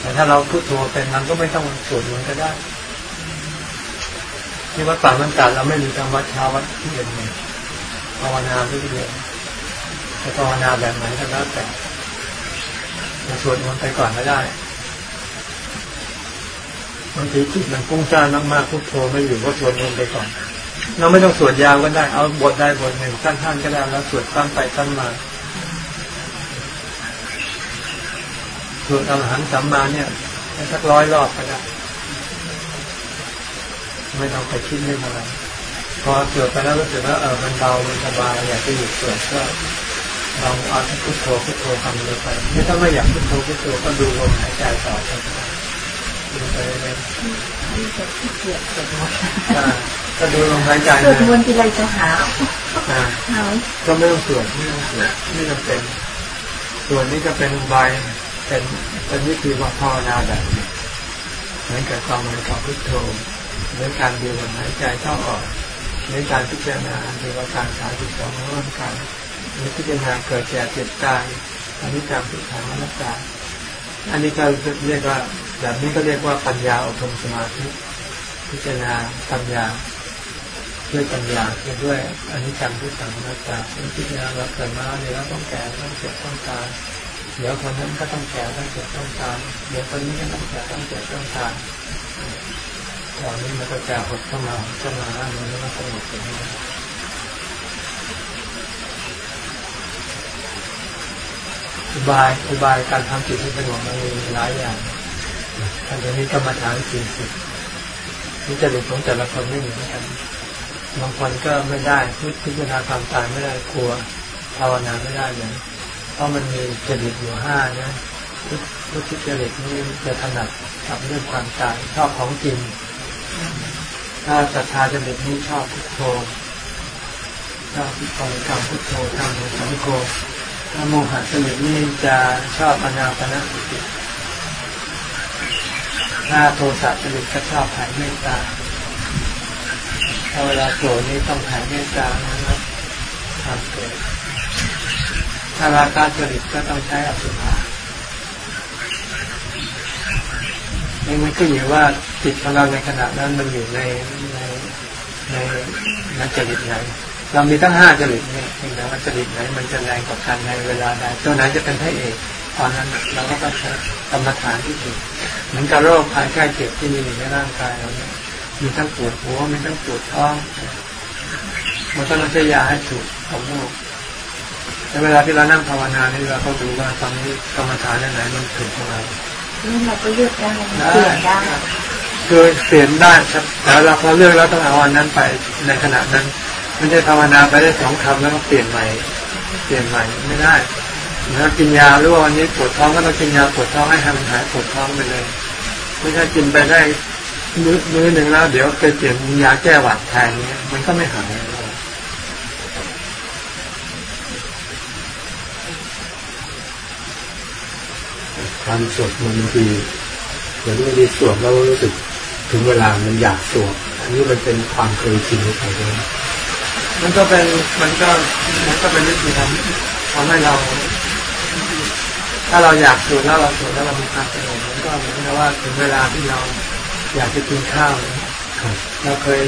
แต่ถ้าเราพุทโธเป็นมันก็ไม่ต้องสวดมนต์ก็ได้ ที่วัดป่ามันกาดเราไม่มีการวัดเช้าวัดที่เย็นเลยภาวนาทุกเดือนจะภาวนาแบบไหนก็แล้วแต่จะสวดมนต์ไปก่อนก็ได้บางทีจิตมันฟุ้งซ่านมากๆพุทโธไม่อยู่ก็สวดมนต์ไปก่อน เราไม่ต้องสวดยาวก็ได้ เอาบทได้บทหนึ่งสั้นๆก็ได้แล้วสวดตั้งไปตั้งมาสวดอรหันสัมมาเนี่ยสักร้อยรอบก็ได้ ไม่ต้องไปคิดเรื่องอะไรพอสวดไปแล้วรู้สึกว่าเออมันเบามันสบายอยากจะหยุดสวดก็ลองเอาพุทโธพุทโธทำเลยไปไม่ต้องไม่อยากพุทโธพุทโธก็ดูลมหายใจต่อไปดูไปเลยก็ดูลมหายใจสวดมนต์ทีไรจะหาก็ไม่ต้องสวดไม่ต้องสวดไม่จำเป็นส่วนนี้ก็เป็นใบเป็นเป็นวิธีว่าภาวนาแบบนี้เหมือนกับความในความพุทโธเหมือนการดูลมหายใจเข้าออกในการพิจารณาดูว่าการสาธิตของร่างกายหรือพิจารณาเกิดแก่เจ็บตายอันนี้จำสุดท้ายนักการอันนี้ก็เรียกว่าแบบนี้ก็เรียกว่าปัญญาอบรมสมาธิพิจารณาปัญญาด้วยปัญญาด้วยอันนี้จำทุกสังนักการพิจารณาเราเกิดมาเนี่ยเราต้องแก่ต้องเจ็บต้องตายเดี๋ยวคนนั้นก็ต้องแก่ต้องเจ็บต้องตายเดี๋ยวคนนี้ก็ต้องแก่ต้องเจ็บต้องตาย ตอนนี้มันก็จะหดเข้ามาเข้ามาแล้วมันก็สงบอย่างนี้อุบายอุบายการทำจิตให้สงบมันมีหลายอย่างอันนี้กรรมฐานสี่สิบนี่จะหลุดของแต่ละคนไม่เหมือนกันบางคนก็ไม่ได้พิจารณาความตายไม่ได้กลัวภาวนาไม่ได้เลยเพราะมันมีจริตอยู่ห้านะทุกทุกจริตนี่จะถนัดกับเรื่องความตายชอบของจริง ถ้าศรัทธาจริตนี้ชอบพุทโธชอบพุทโธทำพุทโธทำสังโฆถ้าโมหะจริตนี่จะชอบอนาปนสติถ้าโทสะจริตก็ชอบแผ่เมตตาถ้าเวลาโกรธนี่ต้องแผ่เมตตานะครับทำเกิดถ้าราคาจริตก็ต้องใช้อสุภะ นี่มันก็อยู่ว่าจิตของเราในขณะนั้นมันอยู่ในในในในจริตไหนเรามีตั้งห้าจริตเนี่ยเพียงแต่ว่าจริตไหนมันจะแรงกว่ากันในเวลาใดตัวไหนจะเป็นพระเอกตอนนั้นเราก็ต้องใช้กรรมฐานที่ถูกเหมือนกับโรคภัยใกล้เจ็บที่มีอยู่ในร่างกายเราเนี่ยมีทั้งปวดหัวมีทั้งปวดท้องมันก็ต้องใช้ยาให้ถูกของโรคแต่เวลาที่เรานั่งภาวนาเนี่ยเราก็ดูว่าตอนนี้กรรมฐานไหนมันถึงของเรา นี่เราก็เลือกได้เปลี่ยนได้คือเปลี่ยนได้ครับแต่เราพอเลือกแล้วต้องเอาอันนั้นไปในขณะนั้นไม่ใช่ภาวนาไปได้สองคำแล้วก็เปลี่ยนใหม่ เปลี่ยนใหม่ไม่ได้นะกินยาหรือว่าวันนี้ปวดท้องก็ต้องกินยาปวดท้องให้ทำหายปวดท้องไปเลย ไม่ใช่กินไปได้มื้อมื้อหนึ่งแล้วเดี๋ยวไปเปลี่ยนยาแก้หวัดแทนเนี้ยมันก็ไม่หาย ความสดมันบางทีเหมือนไม่ได้สวดแล้วรู้สึกถึงเวลามันอยากสวดอันนี้มันเป็นความเคยชินของใครเลยมันก็เป็นมันก็มันก็เป็นวิธีทำทำให้เรา ถ้าเราอยากสวดแล้วเราสวดแล้วเรามีความสงบมันก็เหมือนกับว่าถึงเวลาที่เราอยากจะกินข้าวเราเคย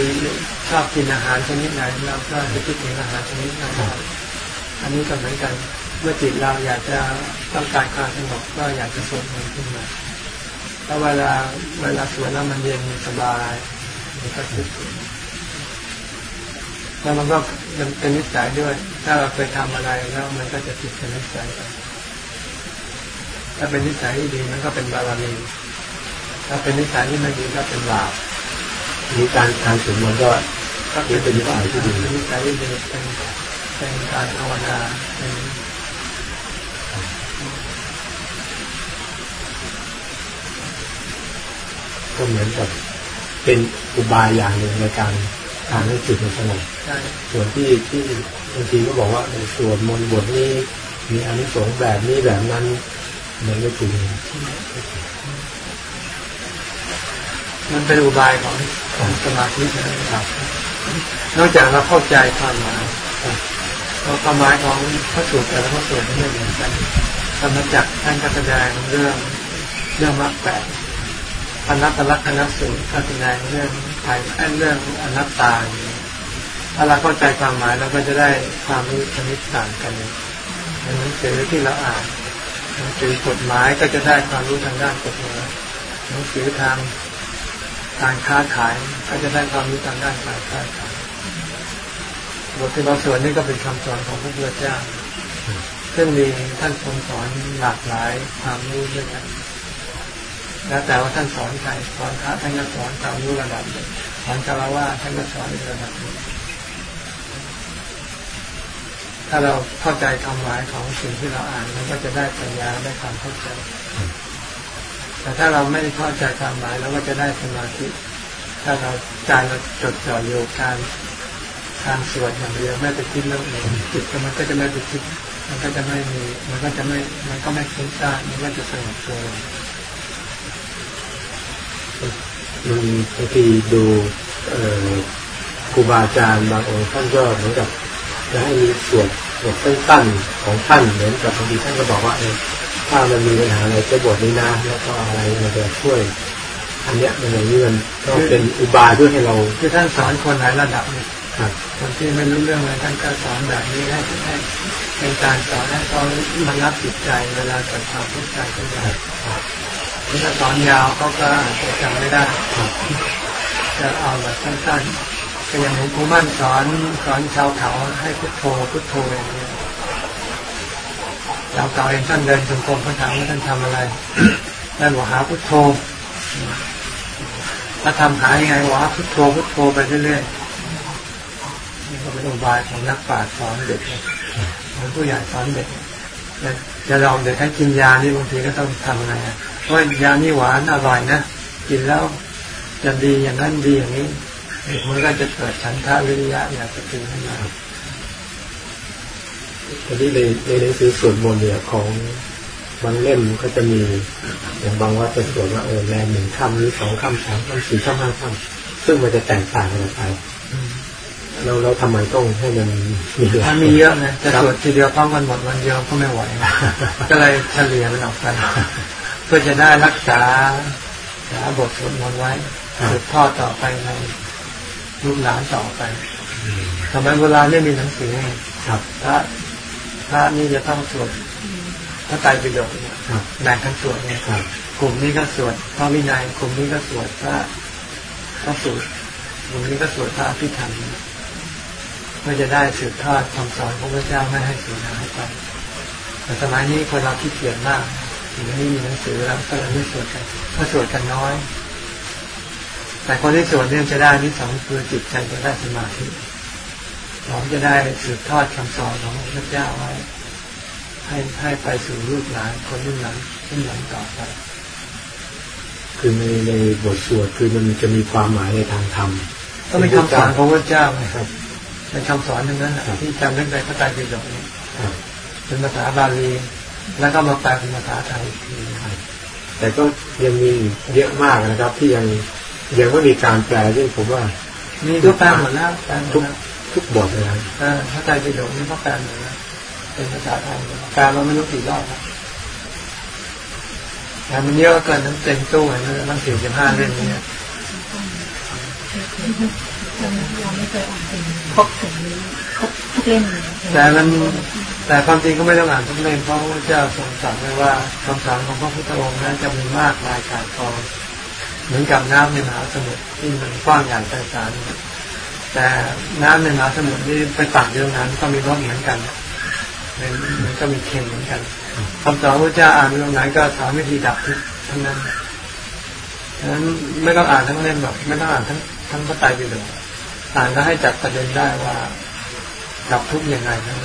ชอบกินอาหารชนิดไหนเราก็จะคิดถึงอาหารชนิดนั้นอันนี้ก็เหมือนกัน เมื่อจิตเราอยากจะต้องการความสงบก็อยากจะสวดมนต์ขึ้นมาถ้าเวลาเวลาสวดแล้วมันเย็นสบายมันก็คิดแล้วมันก็มันเป็นนิสัยด้วย ถ้าเราเคยทำอะไรแล้วมันก็จะติดเป็นนิสัยถ้าเป็นนิสัยที่ดีมันก็เป็นบารมีถ้าเป็นนิสัยที่ไม่ดีก็เป็นบาปมีการการสวดมนต์ก็ก็เป็นนิสัยที่ดีนิสัยที่ดีเป็นเป็นการภาวนาเป็น ก็เหมือนกับเป็นอุบายอย่างหนึ่งในการทำให้จิตมันสงบส่วนที่ที่บางทีก็บอกว่าสวดมนต์บทนี้ มีอนิสงส์แบบนี้แบบนั้นมันไม่จริงมันเป็นอุบายของของสมาธินะครับ นอกจากเราเข้าใจความหมายความหมายของพระสูตรแต่ละพระสูตรไม่เหมือนกันธรรมจักท่านก็แสดงเรื่องเรื่องมรรคแปด อนัตตลักษณสูตรก็แสดงเรื่องไถ่เรื่องอนัตตาถ้าเราเข้าใจความหมายเราก็จะได้ความรู้ชนิดต่างกันในหนังสือที่เราอ่านหนังสือกฎหมายก็จะได้ความรู้ทางด้านกฎหมายหนังสือทางการค้าขายก็จะได้ความรู้ทางด้านการค้าขายบทที่เราสวดนี่ก็เป็นคำสอนของพระพุทธเจ้าซึ่งมีท่านทรงสอนหลากหลายความรู้ด้วยกัน แล้วแต่ว่าท่านสอนใครสอนพระท่านก็สอนตามรู้ระดับสอนคารวะท่านก็สอนในระดับถ้าเราเข้าใจคำหมายของสิ่งที่เราอ่านมันก็จะได้ปัญญาได้ความเข้าใจ แต่ถ้าเราไม่เข้าใจความหมายเราก็จะได้สมาธิถ้าเราใจเราจดจ่ออยู่การการสวดอย่างเดียวไม่ไปคิดเรื่องอื่นจิตมันก็จะไม่ไปคิดมันก็จะไม่มี มันก็จะไม่ มันก็ไม่ฟุ้งซ่านมันก็จะสงบตัว มันบางทีดูครูบาอาจารย์บางองค์ท่านก็เหมือนกับจะให้มีสวดบทสั้นๆของท่านเหมือนกับบางทีท่านก็บอกว่าเออถ้ามันมีปัญหาอะไรจะบทนี้นะแล้วก็อะไรมันจะช่วย อันเนี้ยมันอย่างนี้มันก็เป็นอุบายด้วยให้เราคือท่านสอนคนหลายระดับเนี่ยคนที่ไม่รู้เรื่องอะไรท่านก็สอนแบบนี้ให้ให้เป็นการสอนให้เขามันรับจิตใจเวลาเกิดความทุกข์ใจขึ้นมา ถ้าสอนยาวเขาก็จะจำไม่ได้จะเอาแบบสั้นๆก็อย่างหลวงปู่มั่นสอนสอนชาวเขาให้พุทโธพุทโธอย่างนี้ชาวเขาเองท่านเดินจงกรมเขาถามว่าท่านทำอะไรท่านบอกหาพุทโธถ้าทำหายังไงวะพุทโธพุทโธไปเรื่อยๆนี่ก็เป็นอุบายของนักปราชญ์สอนเด็กของผู้ใหญ่สอนเด็ก จะลองเด็กให้กินยานี่บางทีก็ต้องทำอะไงว่ายานี่หวานอร่อยนะกินแล้วจะดีอย่างนั้นดีอย่างนี้มันก็จะเกิดฉันทะวิริยะอยากจะกินขึ้นมาทีนี้ในในหนังสือสวดมนต์เนี่ยของบางเล่มก็จะมีอย่างบางวัดจะสวดว่าเออแรงหนึ่งคำหรือสองคำสามคำสี่คำห้าคำซึ่งมันจะแตกต่างกันไป เราเราทำไมต้องให้มันมีเยอะถ้ามีเยอะนะจะสวดทีเดียวต้องกันหมดวันเดียวก็ไม่ไหวก็เลยเฉลี่ยมันออกไปพื่อจะได้รักษาษาบทสวดมนต์ไว้สืบทอดต่อไปในลูกหลานต่อไปทำไมเวลาไม่มีหนังสือครับพระพระนี่จะต้องสวดพระไตรปิฎกเนี่ยแบ่งกันสวดเนี่ยกลุ่มนี้ก็สวดพระวินัยกลุ่มนี้ก็สวดพระพระสูตรกลุ่มนี้ก็สวดพระพิธรรม เพื่อจะได้สืบทอดคำสอนของพระเจ้าไม่ให้สูญหายไป แต่สมัยนี้คนเราขี้เกียจมากถึงนี้มีหนังสือแล้วก็เลยไม่สวดกันก็สวดกันน้อย แต่คนที่สวดเนี่ยจะได้นิสังคือจิตใจจะได้สมาธิเราจะได้สืบทอดคำสอนของพระเจ้าไว้ให้ให้ไปสู่ลูกหลานคนรุ่นหลังรุ่นหลังต่อไปคือในในบทสวดคือมันจะมีความหมายในทางธรรมก็เป็นคำสอนของพระเจ้าไงครับ เป็นคำสอนทั้งนั้นที่จำได้ในพระไตรปิฎกนี้เป็นภาษาบาลีแล้วก็มาแปลเป็นภาษาไทยอีกทีแต่ก็ยังมีเยอะมากนะครับ ที่ยังยังไม่มีการแปลซึ่งผมว่านี่ก็แปลหมดแล้วแปลหมดทุกแล้วทุกบทเลยนะเออพระไตรปิฎกนี่ก็แปลหมดแล้วเป็นภาษาไทยแปลมาไม่รู้กี่รอบแล้วแต่มันเยอะเกินทั้งเต็มตู้เลยนะมันสี่สิบห้าเล่มนี้ เราไม่เคยอ่านเป็นครบถึงครบทุกเล่มแต่มันแต่ความจริงก็ไม่ต้องอ่านทุกเล่มเพราะพระเจ้าทรงสั่งไว้ว่าคำสั่งของพระพุทธองค์นั้นจะมีมากมายกายกองเหมือนกับน้ำในมหาสมุทรที่มันกว้างใหญ่ไพศาลแต่น้ำในมหาสมุทรที่ไปตักเยอะนั้นก็มีรสเหมือนกันมันก็มีเค็มเหมือนกันคำสอนพระเจ้าอ่านตรงไหนก็สอนวิธีดับทุกทั้งนั้นฉะนั้นไม่ต้องอ่านทั้งเล่มหรอกไม่ต้องอ่านทั้งทั้งพระไตรปิฎก อ่านแล้วให้จับประเด็นได้ว่าดับทุกข์ยังไงนะ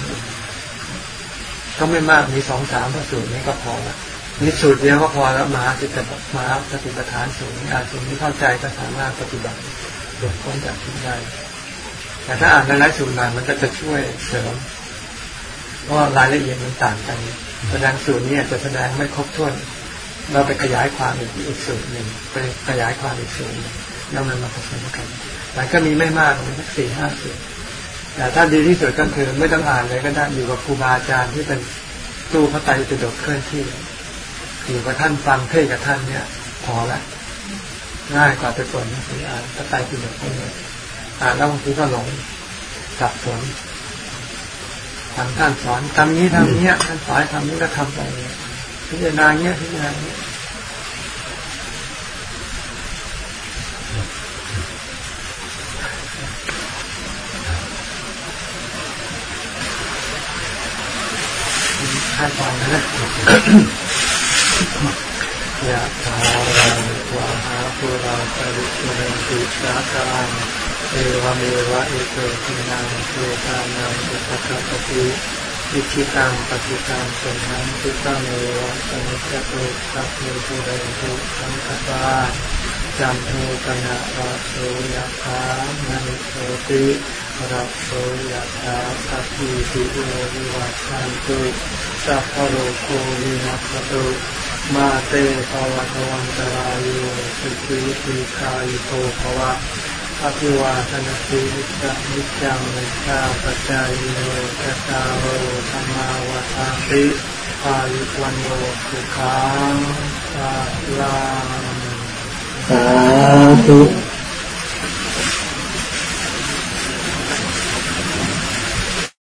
ก็ไม่มากมีสองสามพระสูตรนี้ก็พอละมีสูตรเดียวก็พอแล้วมหาสิทธิมหาสติปัฏฐานสูตรนี้อ่านสูตรนี้เข้าใจก็สามารถปฏิบัติหลุดพ้นจากทุกข์ได้แต่ถ้าอ่านในหลายสูตรมามันก็จะช่วยเสริมเพราะรายละเอียดมันต่างกันแสดงสูตรนี้จะแสดงไม่ครบถ้วน เราไปขยายความอีกอีกสูตรหนึ่งไปขยายความอีกสูตรหนึ่งแล้วมันมาผสมกัน แต่ก็มีไม่มากมีสักสี่ห้าสูตรแต่ถ้าดีที่สุดก็คือไม่ต้องอ่านเลยก็ได้อยู่กับครูบาอาจารย์ที่เป็นตู้พระไตรปิฎกเคลื่อนที่อยู่กับท่านฟังเทศกับท่านเนี่ย พอละง่ายกว่าไปกดหนังสืออ่านพระไตรปิฎกเลยอ่านแล้วบางทีก็หลงสับสนทางท่านสอนทำนี้ทำนี้ท่านสอนทำนี้ก็ทำไปพิจารณาเนี้ยพิจารณาเนี้ย ให้ฟังนะยะถาวาริวะหาปุราปริสุเรนติสาการเอวเมวะเอเตทินังเทตานังอุปกปติอิชิตังปฏิตังสุนังตุตังเอวะสมิจตุสัพเพปุเรนตุสังคปา จัมโทปนะระโสยะถามณิโสติระโสยะถาสัพพิติโยวิวัชชันตุสัพพโรโควินัสตุมาเตภวะตวันตรายโยสุขีทีคายุโตภวะอภิวาทนาสีลิสะนิจังนิชาปัจจายโนกตาโรธรรมาวทาติอายุวันโยสุขังสาลัง สาธุ